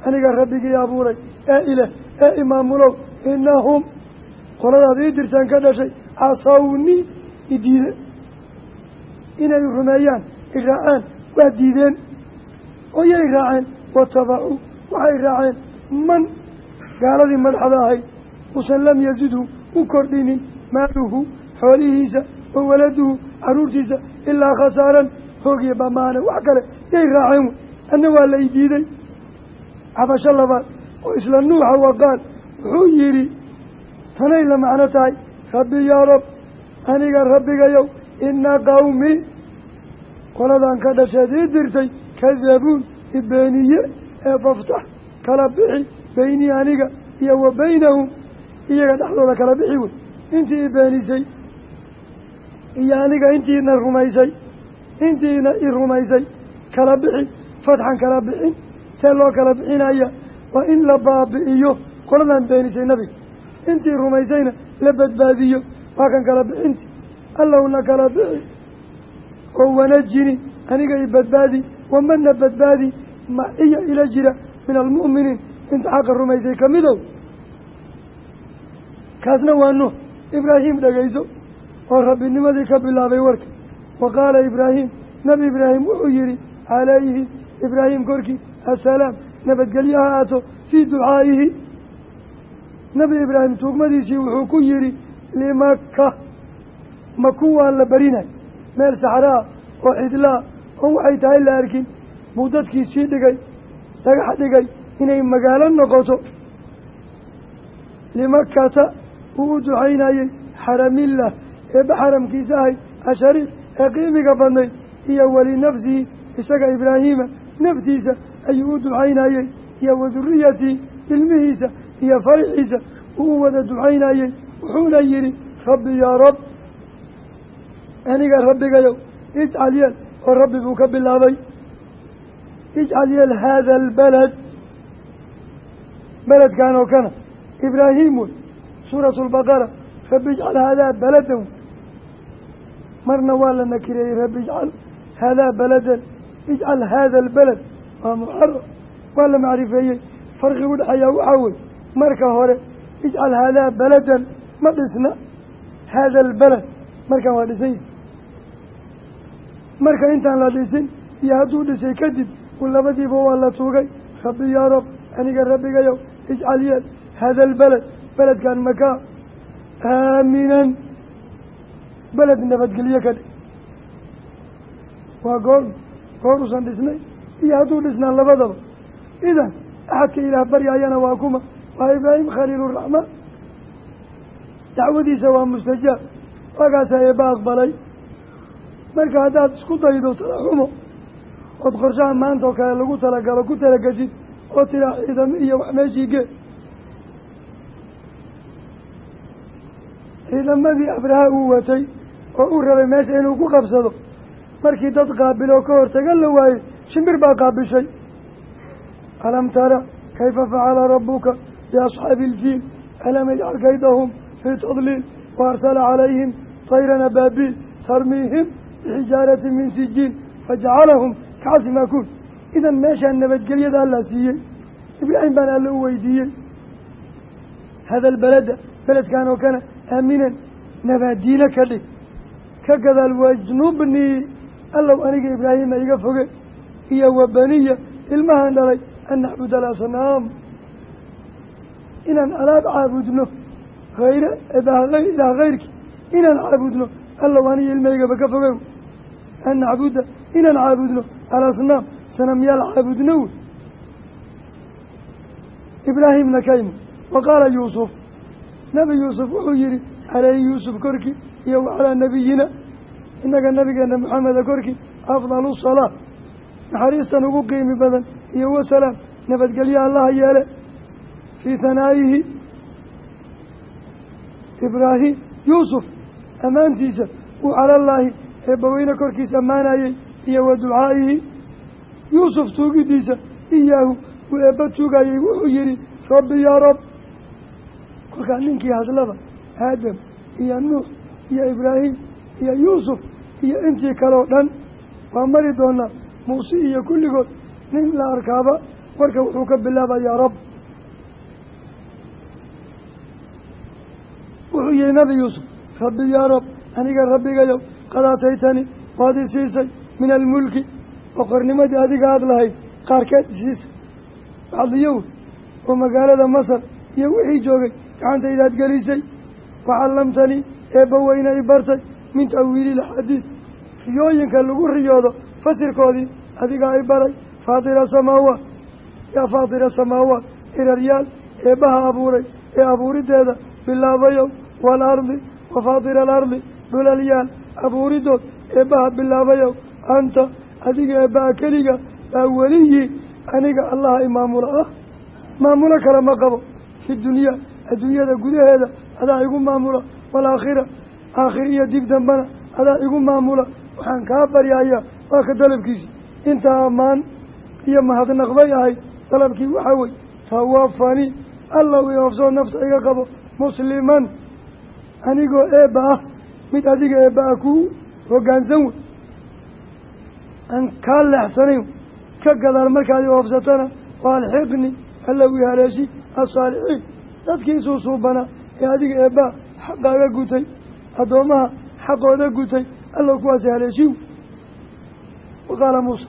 Speaker 2: aniga rabbigii abuuray ee ileh ee imaamulow inahum qoladaad ii dirtaan ka dhashay casawni idiide inay rumeeyaan iraacaan waa diideen. Oo yay raaceen watabacuu waxay raaceen man gaaladii madaxda ahayd usan lam yazidhu u kordhinin maaluhu xoolihiisa wa waladuhu caruurtiisa ilaa khasaaran hoogiyo bamaane wax kale yay raaceen wey. Adna waa la idiiday cabasho labaad oo isla nuuxa waqaal wuxuu yidhi tanay la macno tahay rabbi yaa rab aniga rabbigayow ina qawmi qoladan ka dhasheed ii dirtay kadabuun ibeeniye ee faftax kala bixi beynii aniga iyo wa beynahum iyaga dhexdooda kala bixi wey. Intii ibeenisay iyo aniga intiina rumaysay intiina i rumaysay kala bixi fatxan kala bixin see loo kala bixinaya waa in la baabi'iyo qoladan beenisay nabiga. Intii rumaysayna la badbaadiyo waa kan kala bixinti. Allow na kala bixi oo wanajini aniga i badbaadi wamana badbaadi maciya ila jira min almu'miniin inta xaqa rumaysay ka midow kaasna waa nuux. Ibraahim dhegayso oo rabbinimadii ka bilaabay warka. Wa qaala ibraahim nabi ibraahim wuxuu yihi calayhi ibraahim korkii assalaam nabadgelyo ha aato fii ducaa'ihi. Nabi ibraahim tuugmadiisii wuxuu ku yidhi limaka ma kuwaan la barinay meel saxraa oo cidlaa oon waxay tahay la arkin buu dadkii sii dhigay dhagax dhigay inay magaalo noqoto. Limakata uu u ducaynayey xaramillah eebba xaramkiisa ahay ashariif ee qiimiga badnayd iyo walinafsihi isaga ibraahiima naftiisa ayuu u ducaynayey iyo wa duriyatii ilmihiisa iyo farixiisa uu u wada ducaynayey wuxuuna yidhi rabbi yaa rab aniga rabbigayow ijcal yeel oo rabbi buu ka bilaabay. Ijcal yeel haada albalad beledkan oo kana ibraahim wey suuratu lbaqara rabbi ijcal haadaa baladan marna waa la nakireeyey rabbi ijcal haadaa baladan ijcal haada albalad waa muxaram waa la macrifeeyey farqi udhexeeyaa waxaa wey marka hore ijcal haadaa baladan ma dhisna haada albalad markaan waa dhisan yahi marka intaan la dhisin iyo hadduu dhisay kadib u labadiiba waa la tuugay rabbi yaa aniga rabbigayow ijcal yeel haada albalad beledkan makaa aaminan beled nabadgelyo ka dhig waa goor goor usan dhisnay iyo hadduu dhisnaa labadaba idan axadka ilaah baryaayana waa kuma waa ibraahim khaliiluraxmaan dacwadiisa waa mustajaab waagaasaa eebba aqbalay marka haddaad isku daydo talaxumo ood qorshaha maanta oo kale lagu talagalo ku talageshid oo tiraa ciidamo iyo wax meeshii gee ciidamadii abraha uu watay oo uu rabay meesha inuu ku qabsado markii dad qaabiloo ka hortagan la waayey shimbir baa qaabishay. Alam tara kayfa facala rabuka biasxaabi ilfiil alam yajcal kaydahum fii tadliil wa arsala calayhim tayran abaabiil tarmiihim bixijaarati min sijiin fajacalahum kacasi maakuun idan meeshaan nabadgelyada alla siiyey ibraahim baan alla u weydiiyey hada albalada beledkan oo kana aaminan nabaadiina ka dhig ka gadaal wajnubnii allow aniga ibraahima iga foge iyo wa baniya ilmahan dhalay an nacbud alasnaam inaan alaab caabudno hayre ilaah hayrki inaan caabudno allow aniga ilmahaygaba ka fogew an nacbuda inaan caabudno alasnaam sanamyaal caabudno wey ibraahimna kaymu wa qaala yuusuf nebi yuusuf wuxuu yihi caleyhi yuusuf korkii iyo wacalaa nabiyina innaga nabigeena maxameda korkii afdalu salaa naxariistan ugu qiimi badan iyo wasalaam nabadgelyo allaha yeele fii hanaa'ihi ibraahim yuusuf ammaantiisa uu calallaahi eebbaweyne korkiisa ammaanayey iyo wa ducaa'ihi yuusuf tuugidiisa iyaahu uu eebba tuugayey wuxuu yihi rabbi yaa rab. Kolkaa ninkii hadlaba aadam iyo nuux iyo ibraahim iyo yuusuf iyo intii kaleo dhan waa mari doonaa muuse iyo kulligood nin la arkaaba marka wuxuu ka bilaabayaa rab. Wuxuu yihi nabi yuusuf rabbi yaa rab aniga rabbigayow qad aataytani waad i siisay min almulki boqornimadii adiga aada lahayd qaarkeed isiisay bacdiyow oo magaalada masar iyo wixii joogay gacantaydaad gelisay wacallamtanii eebba weyne i bartay min ta'wiili ilxadiid riyooyinka lagu riyoodo fasirkoodii adigaa i baray faatira samaawaat yaa faatira samaawaat iraryaal eebbaha abuuray ee abuurideeda bilaabayow waalardi wa faatira alardi dhulalyaal abuuridood eebbaha bilaabayow anta adiga eebbaha keliga baa weliyi aniga allaha i maamula. Ah maamulo kale ma qabo. Fi dunyaa adduunyada gudaheeda adaa igu maamula. Waalaakhira aakhir iyo dib dambana adaa igu maamula. Waxaan kaa baryayaa waa ka dalabkiisi. Intaa ammaan iyo mahadnaq bay ahayd dalabkii waxaa wey tawafanii allow i oofsoo nafta iga qabo musliman. Anigoo eebba ah mid adiga eebba ah kuu hoggaansan wey aan kaa leexsanayn ka gadaal markaad i oofsatana waa alxiqni allow i haleeshi alsaalixiin dadkii isuusuubanaa ee adiga eebbaha xaqaaga gutay addoommaha xaqooda gutay allow kuwaasi haleeshiw wa qaala muusa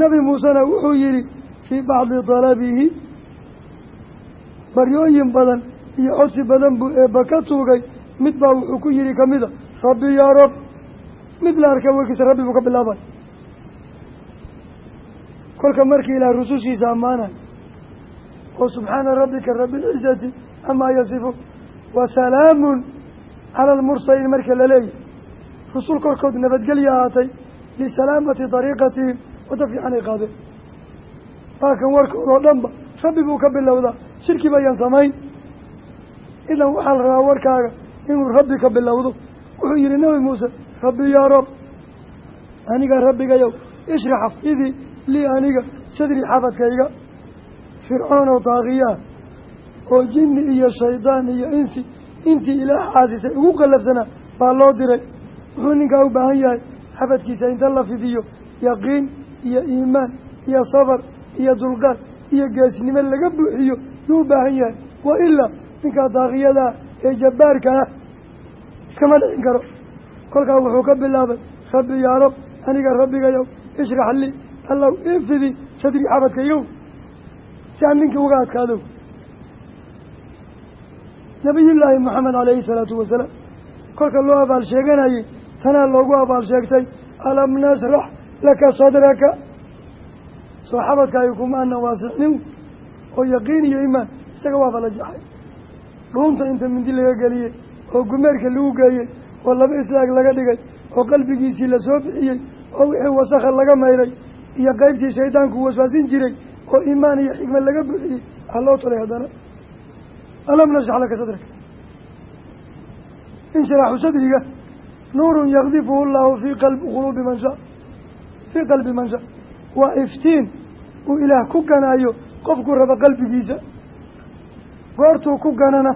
Speaker 2: nabi muusena wuxuu yihi fii bacdi dalabihi baryooyin badan iyo codsi badan buu eebba ka tuugay mid baa wuxuu ku yihi kamida rabbi yaa rab mid la arka warkiisa rabbi buu ka bilaabay. Kolka markii ilaah rusushiisa ammaanay oo subxaana rabbika rabbi alcizati amaa yasifuun wa salaamun cala almursaliin marka la leeyahy rusul korkood nabadgelya ahaatay lisalaamati dariiqatihim wada fiican ay qaadeen laakan warkoodoo dhanba rabbi buu ka bilowdaa. Shirki bayaan samayn. Idan waxaa la rabaa warkaaga inuu rabbi ka bilowdo. Wuxuu yihi nabi muuse rabbi yaa rab aniga rabbigayow ishrax afidii lii aniga sadri xabadkayga. Fircoon oo daaqiyaah oo jinni iyo shaydaan iyo insi intii ilaah caasisay ugu qallafsanaa baa loo diray. Wuxuu ninkaa u baahan yahay xabadkiisa inta la fidiyo yaqiin iyo iimaan iyo sabar iyo dulqaad iyo geesnimo laga buuxiyo yuu u baahan yahay. Wa ilaa ninkaa daaqiyadaa ee jabbaarka ah iskama dhicin karo kolkaa wuxuu ka bilaabay rabbi yaa rab aniga rabbigayow ishrax lii allow ifidi sadri xabadkaygow si aan ninkii uga adkaado. Nabiyullaahi maxamed calayhi salaatu wasalaam kolka loo abaal sheeganayay tanaa loogu abaal sheegtay alam nasrax laka sadraka? Soo xabadkaayo kuma ana waasicnin oo yaqiin iyo imaan isaga waaba la jaxay. Dhuunta inta mindi laga geliyey oo gumeerka lagu geeyey oo laba islaag laga dhigay oo qalbigiisii la soo bixiyey oo wixii wasakha laga mayray iyo qeybtii shaydaanku waswaasin jiray oo imaan iyo xikmad laga buuxiyey ah loo talay haddana. Alam nashrax laka sadraka inshiraaxu sadriga nuurun yakdifuhu llahu fii qalbi quluubi man shaa. Fii qalbi man shaa. Waa iftiin uu ilaah ku ganaayo qofku raba qalbigiisa. Goortuu ku ganana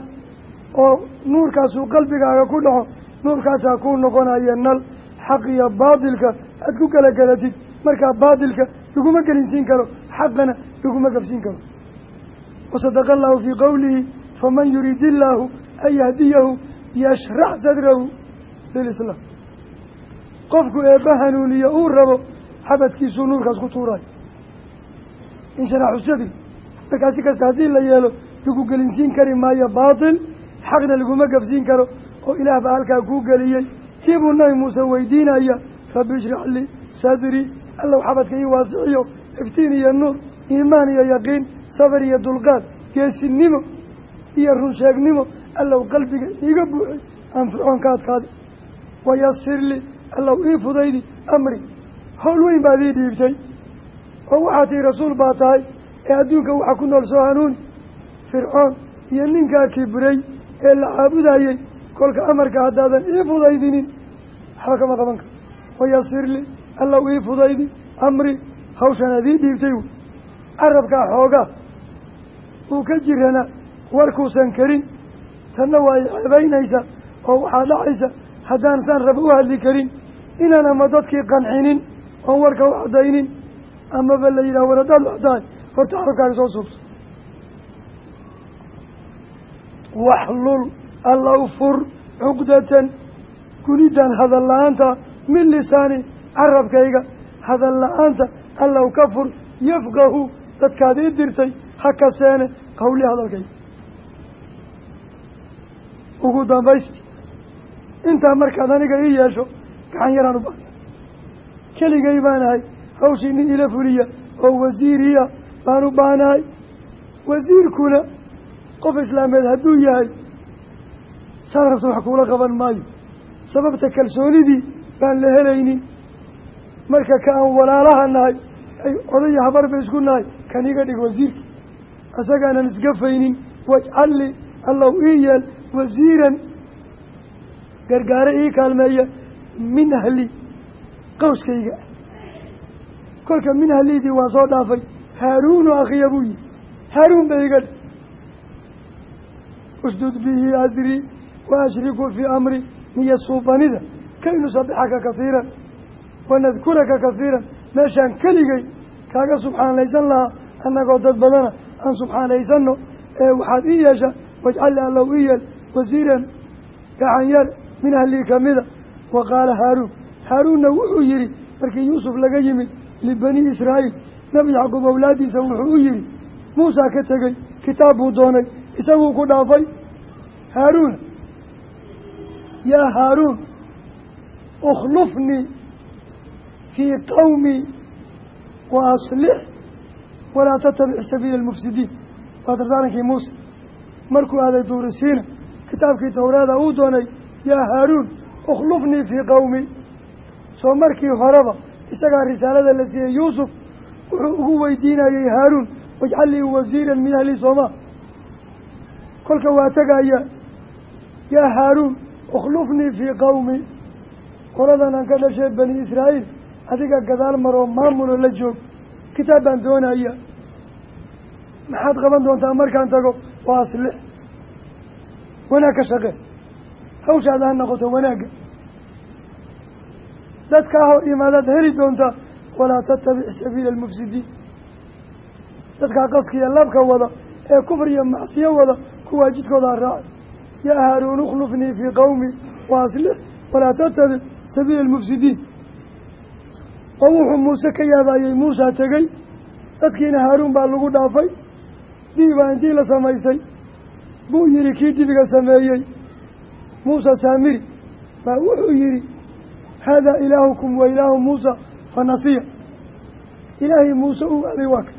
Speaker 2: oo nuurkaasuu qalbigaaga ku dhaco nuurkaasaa kuu noqonaya nal xaq iyo baadilka aad ku kala galatid markaa baadilka laguma gelinsiin karo xaqana laguma gabsiin karo. Wasadaqa allahu fii qowlihi faman yurid illaahu an yahdiyahu yashrax sadrahu lilislaam qofku eebba hanuuniyo uu rabo xabadkiisuu nuurkaas ku tuurayo inshiraaxu sadri markaa si kasta haddii la yeelo lagu gelinsiin kari maayo baatil xaqna laguma gabsiin karo oo ilaah baa halkaa kuu geliyey. Tii buu nabi muuse weydiinaya rabbi ishrax lii sadrii allow xabadka ii waasiciyo iftiin iyo nuur iimaan iyo yaqiin sabar iyo dulqaad geesinimo iyo runsheegnimo allow qalbiga iiga buuxay aan fircoon ka adkaada wayasir lii allow ii fudaydi amri. Howl weyn baad ii dhiibtay. Oo waxaa tihi rasuul baa tahay ee adduunka waxa ku nool soo hanuuni. Fircoon iyo ninkaa kibray ee la caabudayey kolka amarka haddaadan ii fudaydinin waxba kama qaban karo wayasir lii allow ii fudaydi amri hawshanaad ii dhiibtay wey carabkaa xoogaa uu ka jirana warkuusan karin tanna waa i ceebaynaysa oo waxaa dhacaysa haddaan saan raba u hadli karin inaan ama dadkii qancinin oon warka u cadaynin amaba la yidhaha war haddaad waxdahay horta carabkaaga soo suubsa waxlul allow fur cuqdatan gunidan hadal la'aanta min lisaani carabkayga hadal la'aanta allow ka fur yafqahu dadkaad ii dirtay ha kaseene qawli hadalkayga ugu dambaysti intaa markaad aniga ii yeesho gacan yaraan u baahna keligay baanahay hawshii nin ila fuliya oo wasiiriya baan u baanahay. Wasiirkuna qof islaameed hadduu yahay saad rabta wax kuula qaban maayo. Sababta kalsoonidii baan la helaynin. Marka ka aan walaalaha nahay ay odaya habar ba isku nahay. Kan iga dhig wasiirka. Isagaanan isgafaynin wajcal lii allow ii yeel wasiiran. Gargaare ii kaalmeeya min ahli qawskayga. Kolka min ahliidii waa soo dhaafay. Haaruunu akhiya buu yihi haaruun ba iga dhig usdud bihi adrii wa ashriku fii amri niyo suubanida kay nusabbixaka kahiiran wanadkuraka kahiiran meeshaan keligay kaaga subxaanaysan lahaa annagoo dad badana aan subxaanaysano ee waxaad ii yeeshaa wajcalli allow ii yeel wasiiran gacan yar min ahlii kamida wa qaala haaruun haaruunna wuxuu yihi markii yuusuf laga yimid libanii israa'iil nabi yacquub awlaadiisa wuxuu u yihi muusaa ka tegey kitaab buu doonay isaguu ku dhaafay haaruuna yaa haaruun ukhlufnii fii qawmii wa aslix walaa tatabic sabiila almufsidiin waa dardaarankii muuse markuu aaday duurisiina kitaabkii towraada uu doonay yaa haaruun ukhlufnii fii qawmi soo markii horeba isagaa risaalada la siiyey yuusuf wuxuu ugu weydiinayey haaruun wajcal lii wasiiran min ahli sooma kolka waa tegaya yaa haaruun ukhlufnii fii qawmi qoladan aan ka dhashay bani israa'iil adiga gadaal maroo maamuloo la joog kitaab baan doonaya maxaad qaban doontaa markaan tago waa aslix wanaag ka shaqe hawshaada ha noqoto wanaagga dadkaa hor imaadaad heli doontaa walaa tattabic sabiila almufsidiin dadkaa qaskiya labka wada ee kufr iyo macsiyo wada kuwaa jidkoodaa raacay yaa haaruun ukhlufnii fii qawmi wa aslix walaa tattabic sabiila almufsidiin oo wuxuu muuse ka yaabayey muusaa tegey dadkiina haaruun baa lagu dhaafay dibi baa intii la samaystay buu yihi kii dibiga sameeyey muusa saamiri baa wuxuu yihi haadaa ilaahukum wa ilaahu muusa fa nasiya ilaahii muuse uu aaday waa ka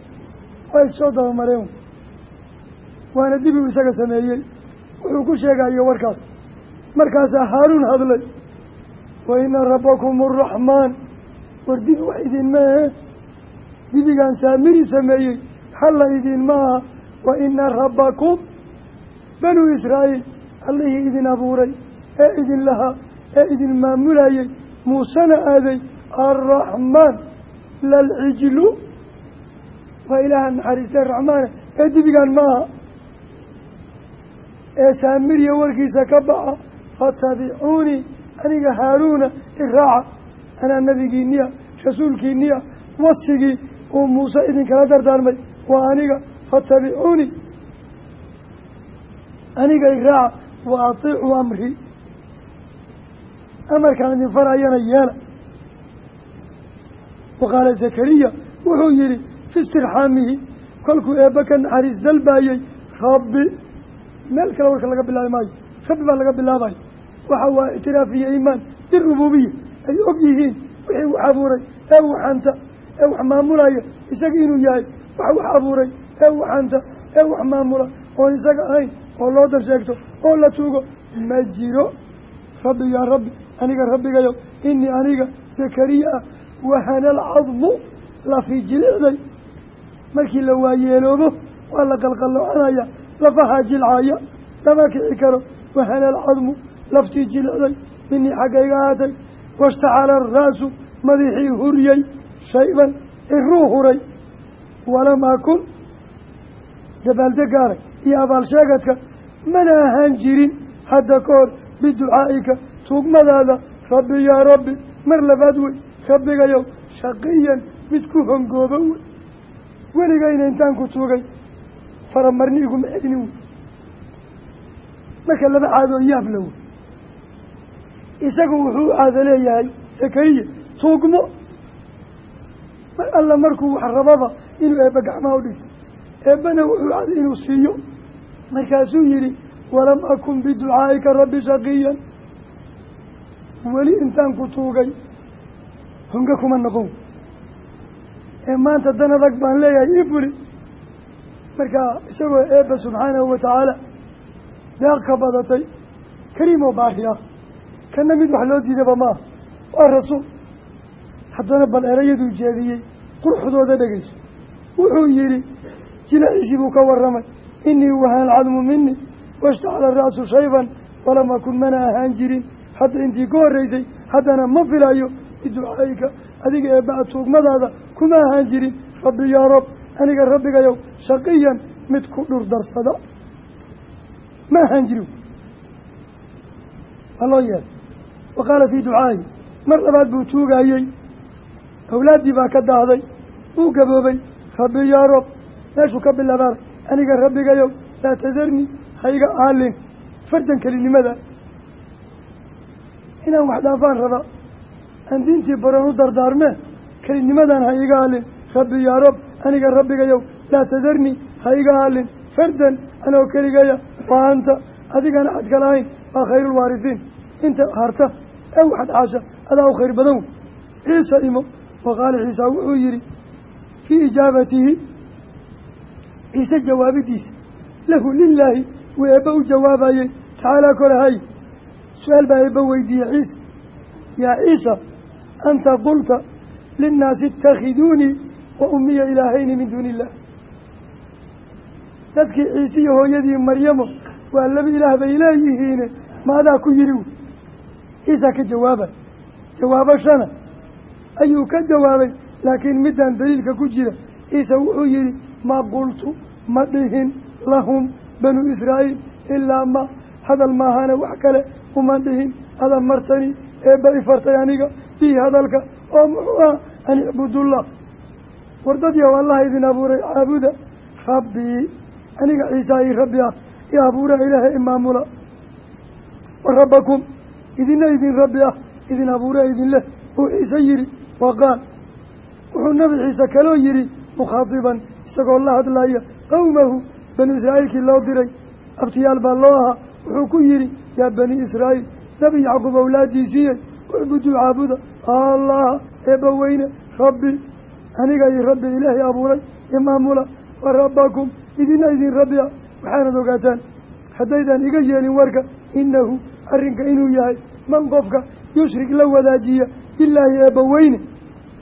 Speaker 2: way soo dabamareen waana dibigu isaga sameeyey wuxuu ku sheegayo warkaas. Markaasaa haaruun hadlay wa ina rabbakum araxmaan war dibi wax idinma ahe dibigaan saamiri sameeyey halla idinma aha. Wa ina rabbakum banuu israa'iil. Allihii idin abuuray ee idin lahaa ee idin maamulayey muusena aaday arraxmaan lalcijlu. Waa ilaaha naxariistee raxmaane ee dibigaan ma aha ee saamiriya warkiisa ka baxa fatabicuunii aniga haaruuna iraaca anaa nabigiiniya rasuulkiiniya wasigii uu muuse idinkala dardaarmay waa aniga fatabicuunii aniga iraaca wa atiicuu amrii. Amarkaan idin farayana yeela. Waqaala zakariya wuxuu yihi fi istirxaamihi kolkuu eebbe ka naxariis dalbaayey rabbi meel kale warka laga bilaabi maayo. Rabbi baa laga bilaabaya waxa waa ictiraaf iyo iimaan. Birububiya ay og yihiin. Wixii wax abuuray. Ee waxanta ee wax maamulaya isaga inuu yahay. Wax wax abuuray. Ee waxanta ee wax maamula. Oon isaga ahayn. Oo loo dar sheegto. Oo la tuugo. Ma jiro. Rabbi yaa rabbi. Aniga rabbigayo inii aniga zakariya. Ah wahana alcadmu lafi markii la waayeeloobo waa la qalqalloocanaya lafahaa jilcaaya lama kici karo wahana alcadmu laftii jilicday minii xaggayga ahaatay washtacala ara'su madaxii huriyey shayban iruu huray. Walam akun dabaaldegaaray iyo abaalsheegadka mana ahaan jirin hadda ka hor biducaa'ika tuugmadaada rabbi yaa rabbi mar labaad wey rabbigayow shaqiyan mid ku hongoobo wey. Weligayna intaan ku tuugay faramarni iguma celinin wey marka laba caadoo yaabla wey isagu wuxuu caado leeyahay sakariya tuugmo. Mar alla markuu wax rababa inuu eebba gacmaha u dhigto. Eebbana wuxuu caday inuu siiyo. Markaasuu yidhi walam akun biducaa'ika rabbi shaqiyan. Weli intaan ku tuugay honge kuma noqon ee maanta dan adag baan leeyahay ii fuli markaa isagoo eebba subxaanahu wa tacaala deeq ka badatay kariim oo baari ah kana mid wax loo diidaba ma ah waa rasuul. Haddana bal erayaduu jeediyey quruxdooda dhegeyso wuxuu yidhi jilaciisii buu ka warramay. Inii wahaan cadmu minii washtacala ra'su shayban walam akun mana ahaan jirin. Hadda intii ka horreysay haddana ma filayo biducaa'ika adiga eebba-a tuugmadaada kuma ahaan jirin. Rabbi yaa rob aniga rabbigayow shaqiyan mid ku dhur darsada ma ahaan jirin. Waa loo yeelay wa qaala fii ducaahi mar labaad buu tuugayey awlaaddii baa ka daahday. Wuu gaboobay. Rabbi yaa rob meeshuu ka bilaabaan aniga rabbigayow laa tadarnii ha iga aalin. Fardan kelinimada. Inaan wax dhaafaan raba. Aan diintii baran u dardaarmee kelinimadan ha iga aalin. Rabbi yaa aniga rabbigayow laa tadarnii ha iga aalin fardan anoo keligaya wa anta. Adigana xad ka lahayn waa khayruulwaarisiin inta harta ee waxad caasha adaa u khayr badan. Wey ciisa imo wa qaala ciisa wuxuu yidhi fii ijaabatihi ciise jawaabidiisa lahu lilaahi wuu eebba u jawaabayey tacaalaa korahay su'aal baa eebba weydiiyey ciisa yaa ciisa anta qulta linnaasi itakhiduunii wa ummiya ilaahayni min duuni illah dadkii ciise iyo hooyadii maryamo waa laba ilaah bay leeyihiine maadaa ku yidhi wy ciisa ka jawaabay. Jawaabashana ayuu ka jawaabay laakiin midaan daliilka ku jira ciise wuxuu yidhi ma qultu ma dhihin lahum banuu israa'iil ilaa ma hadal maahane wax kale uma dhihin. Ada martani eebba i fartay aniga bihi hadalka oo muxuu ah an icbudullah wardadii oo allaha idin abuuray caabuda rabbii aniga ciisaa ii rabbi ah i abuura ilaahay imaamula wa rabbakum idina idin rabbi ah idin abuura idin leh. Uu ciise yidhi wa qaal. Wuxuu nabi ciise kaloo yidhi mukhaadiban isagoo la hadlaya qowmahu bani israa'iilkii loo diray. Abtiyaal baa loo ahaa. Wuxuu ku yidhi yaa bani israa'iil nebi yacquub awlaadiisiiyey ucbuduu caabuda. Allaha eebba weyne rabbi aniga io rabbi ilaahay abuuray imaamula wa rabbakum idina idin rabbi a waxaanad ogaataan haddaydan iga yeelin warka inahu arrinka inuu yahay man qofka yushrik la wadaajiya bilaahi eebba weyne.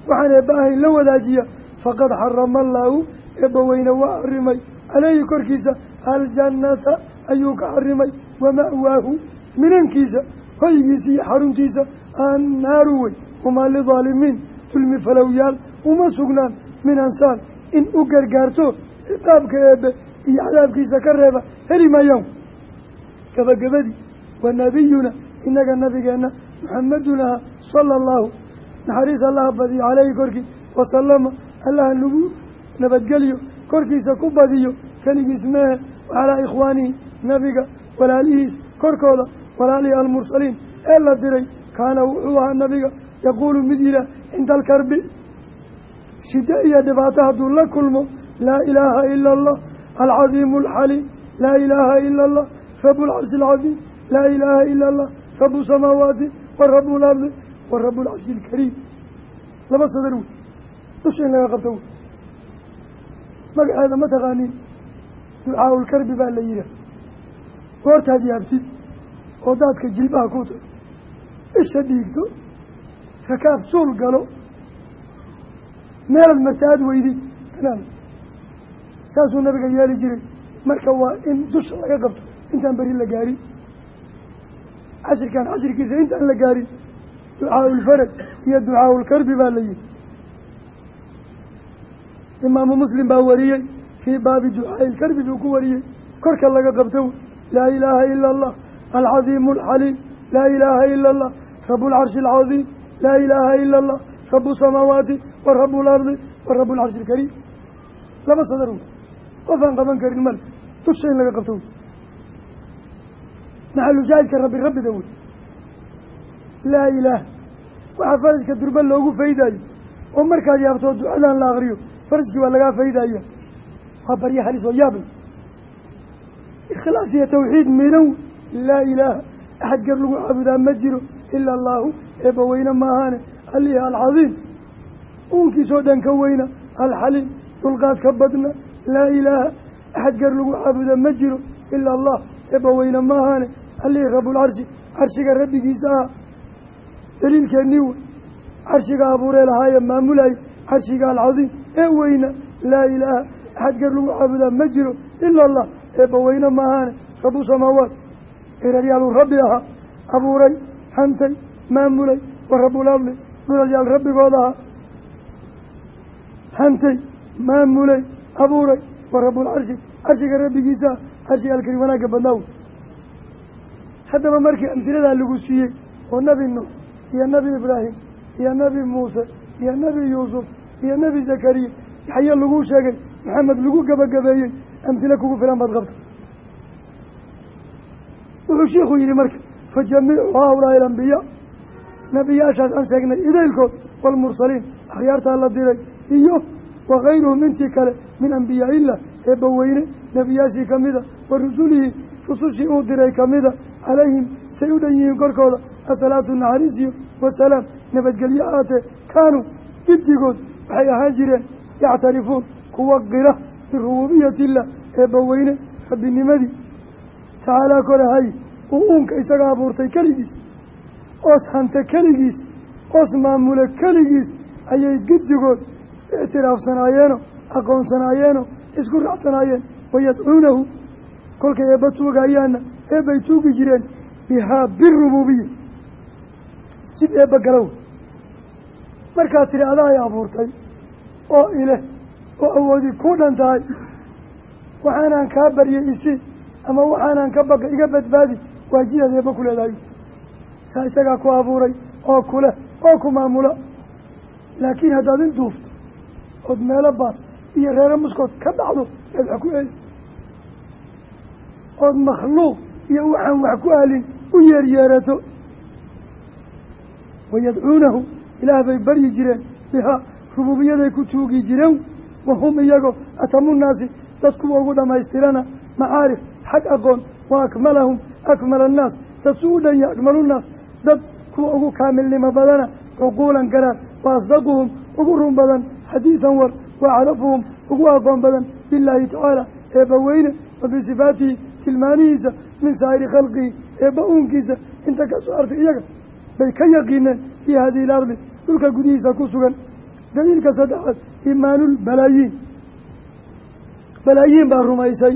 Speaker 2: Waxaan eebba ahayn la wadaajiya. Faqad xarama allaahu eebba weyne waa xarimay caleyhi korkiisa aljannata ayuu ka xarimay wama'waahu minankiisa hoygiisa iyo xaruntiisa annaaru wey. Wamaa lidaalimiin dulmi falowyaal uma sugnaan min ansaar in u gargaarto ciqaabka eebbe iyo cadaabkiisa ka reeba heli maayaan gabagabadii wa nabiyuna inaga nabigeenna muxamadunaa sala allahu naxariis allaha badiyo caleyhi korkii wasalama allaha nagu nabadgeliyo korkiisa ku badiyo keligiis mehe wacalaa ikhwaanihi nabiga walaalihiis korkooda walaalihii almursaliin ee la diray kaana wuxuu ahaa nabiga yaquulu mid yihaah cinda alkarbi shiddo iyo dhibaato hadduu la kulmo laa ilaaha ila allah alcadiimu alxaliim laa ilaaha ila allah rabu lcarshi alcadiim laa ilaaha ila allah rabu samaawaati wa rabu lardi wa rabu lcarshi ilkariim laba sadar wey. Dusha in laga qabto wey. Magaceeda ma taqaanin ducaaulkarbi baa la yihaah goortaad yaabtid oo daadka jilbaha ku tago isha dhiigto rakaab suul galo meelaad marta aada weydid tanaan saasuu nabiga yeeli jiray. Marka waa in dusha laga qabto. Intaan beri la gaarin. Cashirkan cashirkiisa intaan la gaarin. Ducaaulfarad iyo ducaaulkarbi baa la yihi imaamu muslim baa wariyey. Fii baabi ducaai ilkarbi buu ku wariyey. Korka laga qabto. Laa ilaaha ila allah alcadiimu alxaliim laa ilaaha ila allah rabu lcarshi alcadiim laa ilaaha ila allah rabu samaawaati wa rabu lardi wa rabu lcarshi alkariim laba sadar wey qof aan qaban karin male dusha in laga qabto wey maxalushaahidka rabbi rabbida wey laa ilaah waxaa faraska durba loogu faydaayo oo markaad yaabtoo ducadan la akriyo faraskii waa lagaa faydaya waa barya halis oo yaabay ikhlaas iyo tawxiid miran laa ilaaha axad gar lagu caabudaa ma jiro ila allaahu eebbaweyne maahaane alihi alcadiim uunkiisoo dhan ka weyna alxaliim dulqaad ka badna laa ilaaha axad gar lagu caabuda ma jiro ila allah eebbaweyne maahaane alihi rabulcarshi carshiga rabbigiisa ah daliilkeennii wey carshiga abuuree lahaaye maamulayo carshiga alcadiim ee weyna laa ilaaha axad gar lagu caabudaa ma jiro ila allah eebbaweyne maahaane rabu samaawaat eraryaaluu rabbi ahaa abuuray hantay maamulay wa rabulardi dhulalyaal rabbigood ahaa hantay maamulay abuuray wa rabulcarshi carshiga rabbigiisaa carshiga alkari wanaagga badnaaw haddaba markii amhiladaa lagu siiyey oo nebi nuux iyo nebi ibraahim iyo nebi muuse iyo nebi yuusuf iyo nebi zakariya yaxye laguu sheegay maxamed lagu gebagabeeyey amhile kugu filan baad qabta wuxuu shiikhuu yihi marka fa jamiicu haaulaai alambiyaa nebiyaashaas aan sheegnay idaylkood waalmursaliin akhyaartaa la diray iyo wakayruhum intii kale min ambiyaa illah eebbaweyne nebiyaashii ka mida wa rusulihi rusushii uu diray kamida calayhim say u dhan yihiin korkooda asalaatu naxariisiyo wasalaam nabadgelyo aatee kaanuu giddigood waxay ahaan jireen yactarifuun kuwa qira birububiyati illah eebbaweyne rabbinimadii tacaalaa korahay uu uunka isaga abuurtay keligiis oos hanta keligiis oos maamule keligiis ayay giddigood ictiraafsanaayeeno aqoonsanaayeeno isku raacsanaayeen. Wayadcuunahu kolkay eebba tuugayaana eebbay tuugi jireen bihaa birububiya jid eebba galow. Markaad tidhi adaa ay abuurtay? Oo ileh oo awoodi ku dhan tahay. Waxaanaan kaa baryay isi ama waxaanaan ka baqay iga badbaadi. Waa jidaad eebba ku leedahay saa isagaa ku abuuray oo kuleh oo ku maamula laakiin haddaad in duufto ood meelo baas iyo reero muskood ka dhacdo yaad wax ku eli ood makhluuq iyo waxaan wax ku alin u yeeryeerato wayadcuunahu ilaah bay baryi jireen bihaa rubuubiyaday ku tuugi jireen wahum iyagoo atamunnaasi dad kuwa ugu dhammaystirana macaarif xag aqoon wa akmalahum akmala annaas dad su u dhanya akmalunnaas dad kuwa ugu kaamilnimo badana cuquulan garaad wa asdaquhum ugu run badan xadiidan war wa acrafuhum ugu aqoon badan bilaahi tacaala eebbaweyne wa bisifaatihi tilmaanihiisa min saa'iri khalqihi eebba uunkiisa inta ka soo iyaga bay ka yaqiineen fii hadihi ilardi dhulka gudihiisa ku sugan. Daliilka saddexaad imaanulbalaayiin balaayiin. Baa rumaysay.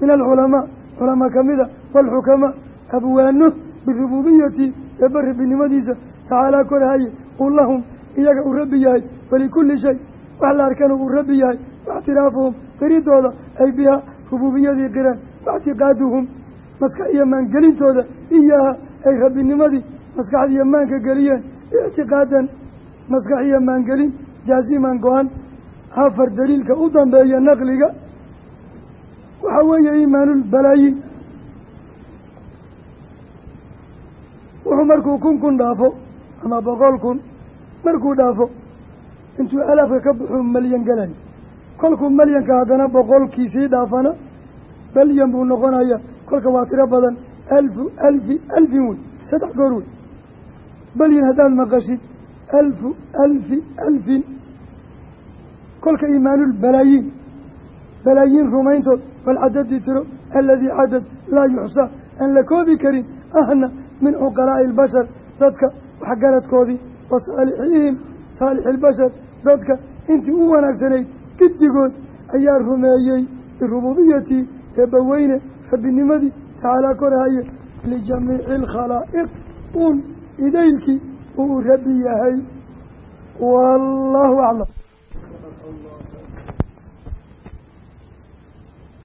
Speaker 2: Min alculamaa culamaa kamida waalxukamaa abwaano birububiyati eebba rabbinimadiisa tacaalaa korahaye uu lahum iyaga uu rabbi yahay walikulli shay wax la arkana uu rabbi yahay waictiraafuhum qiridooda ay bihaa rububiyadii qiraan waictiqaaduhum maskax iyo maangelintooda iyaaha ay rabbinimadii maskaxda iyo maanka geliyeen ictiqaadan maskax iyo maangelin jaasiman go-an afar daliilka u dambeeya naqliga waxaa weeye iimaanulbalaayiin wuxuu markuu kun kun dhaafo ama boqol kun markuu dhaafo intuu alaafka ka baxuu malyan gelay kolkuu malyanka haddana boqolkiisii dhaafana balyan buu noqonaya kolka waa tiro badan alfu alfi alfin wey saddex goor wey balyin haddaad maqashid alfu alfi alfin. Kolka iimaanulbalaayiin balaayiin rumayntood walcadadi tiro aladii cadad laa yuxsaa aan la koobi karin ahna min cuqalaa'i albashar dadka waxgaradkoodii wa saalixihim saalixilbashar dadka intii u wanaagsanayd giddigood ayaa rumeeyey birubuubiyati eebbaweyne rabbinimadii tacaalaa korahaye lijamiici alkhalaa'iq uun idaylkii uu rabbi yahay. Wallaahu aclam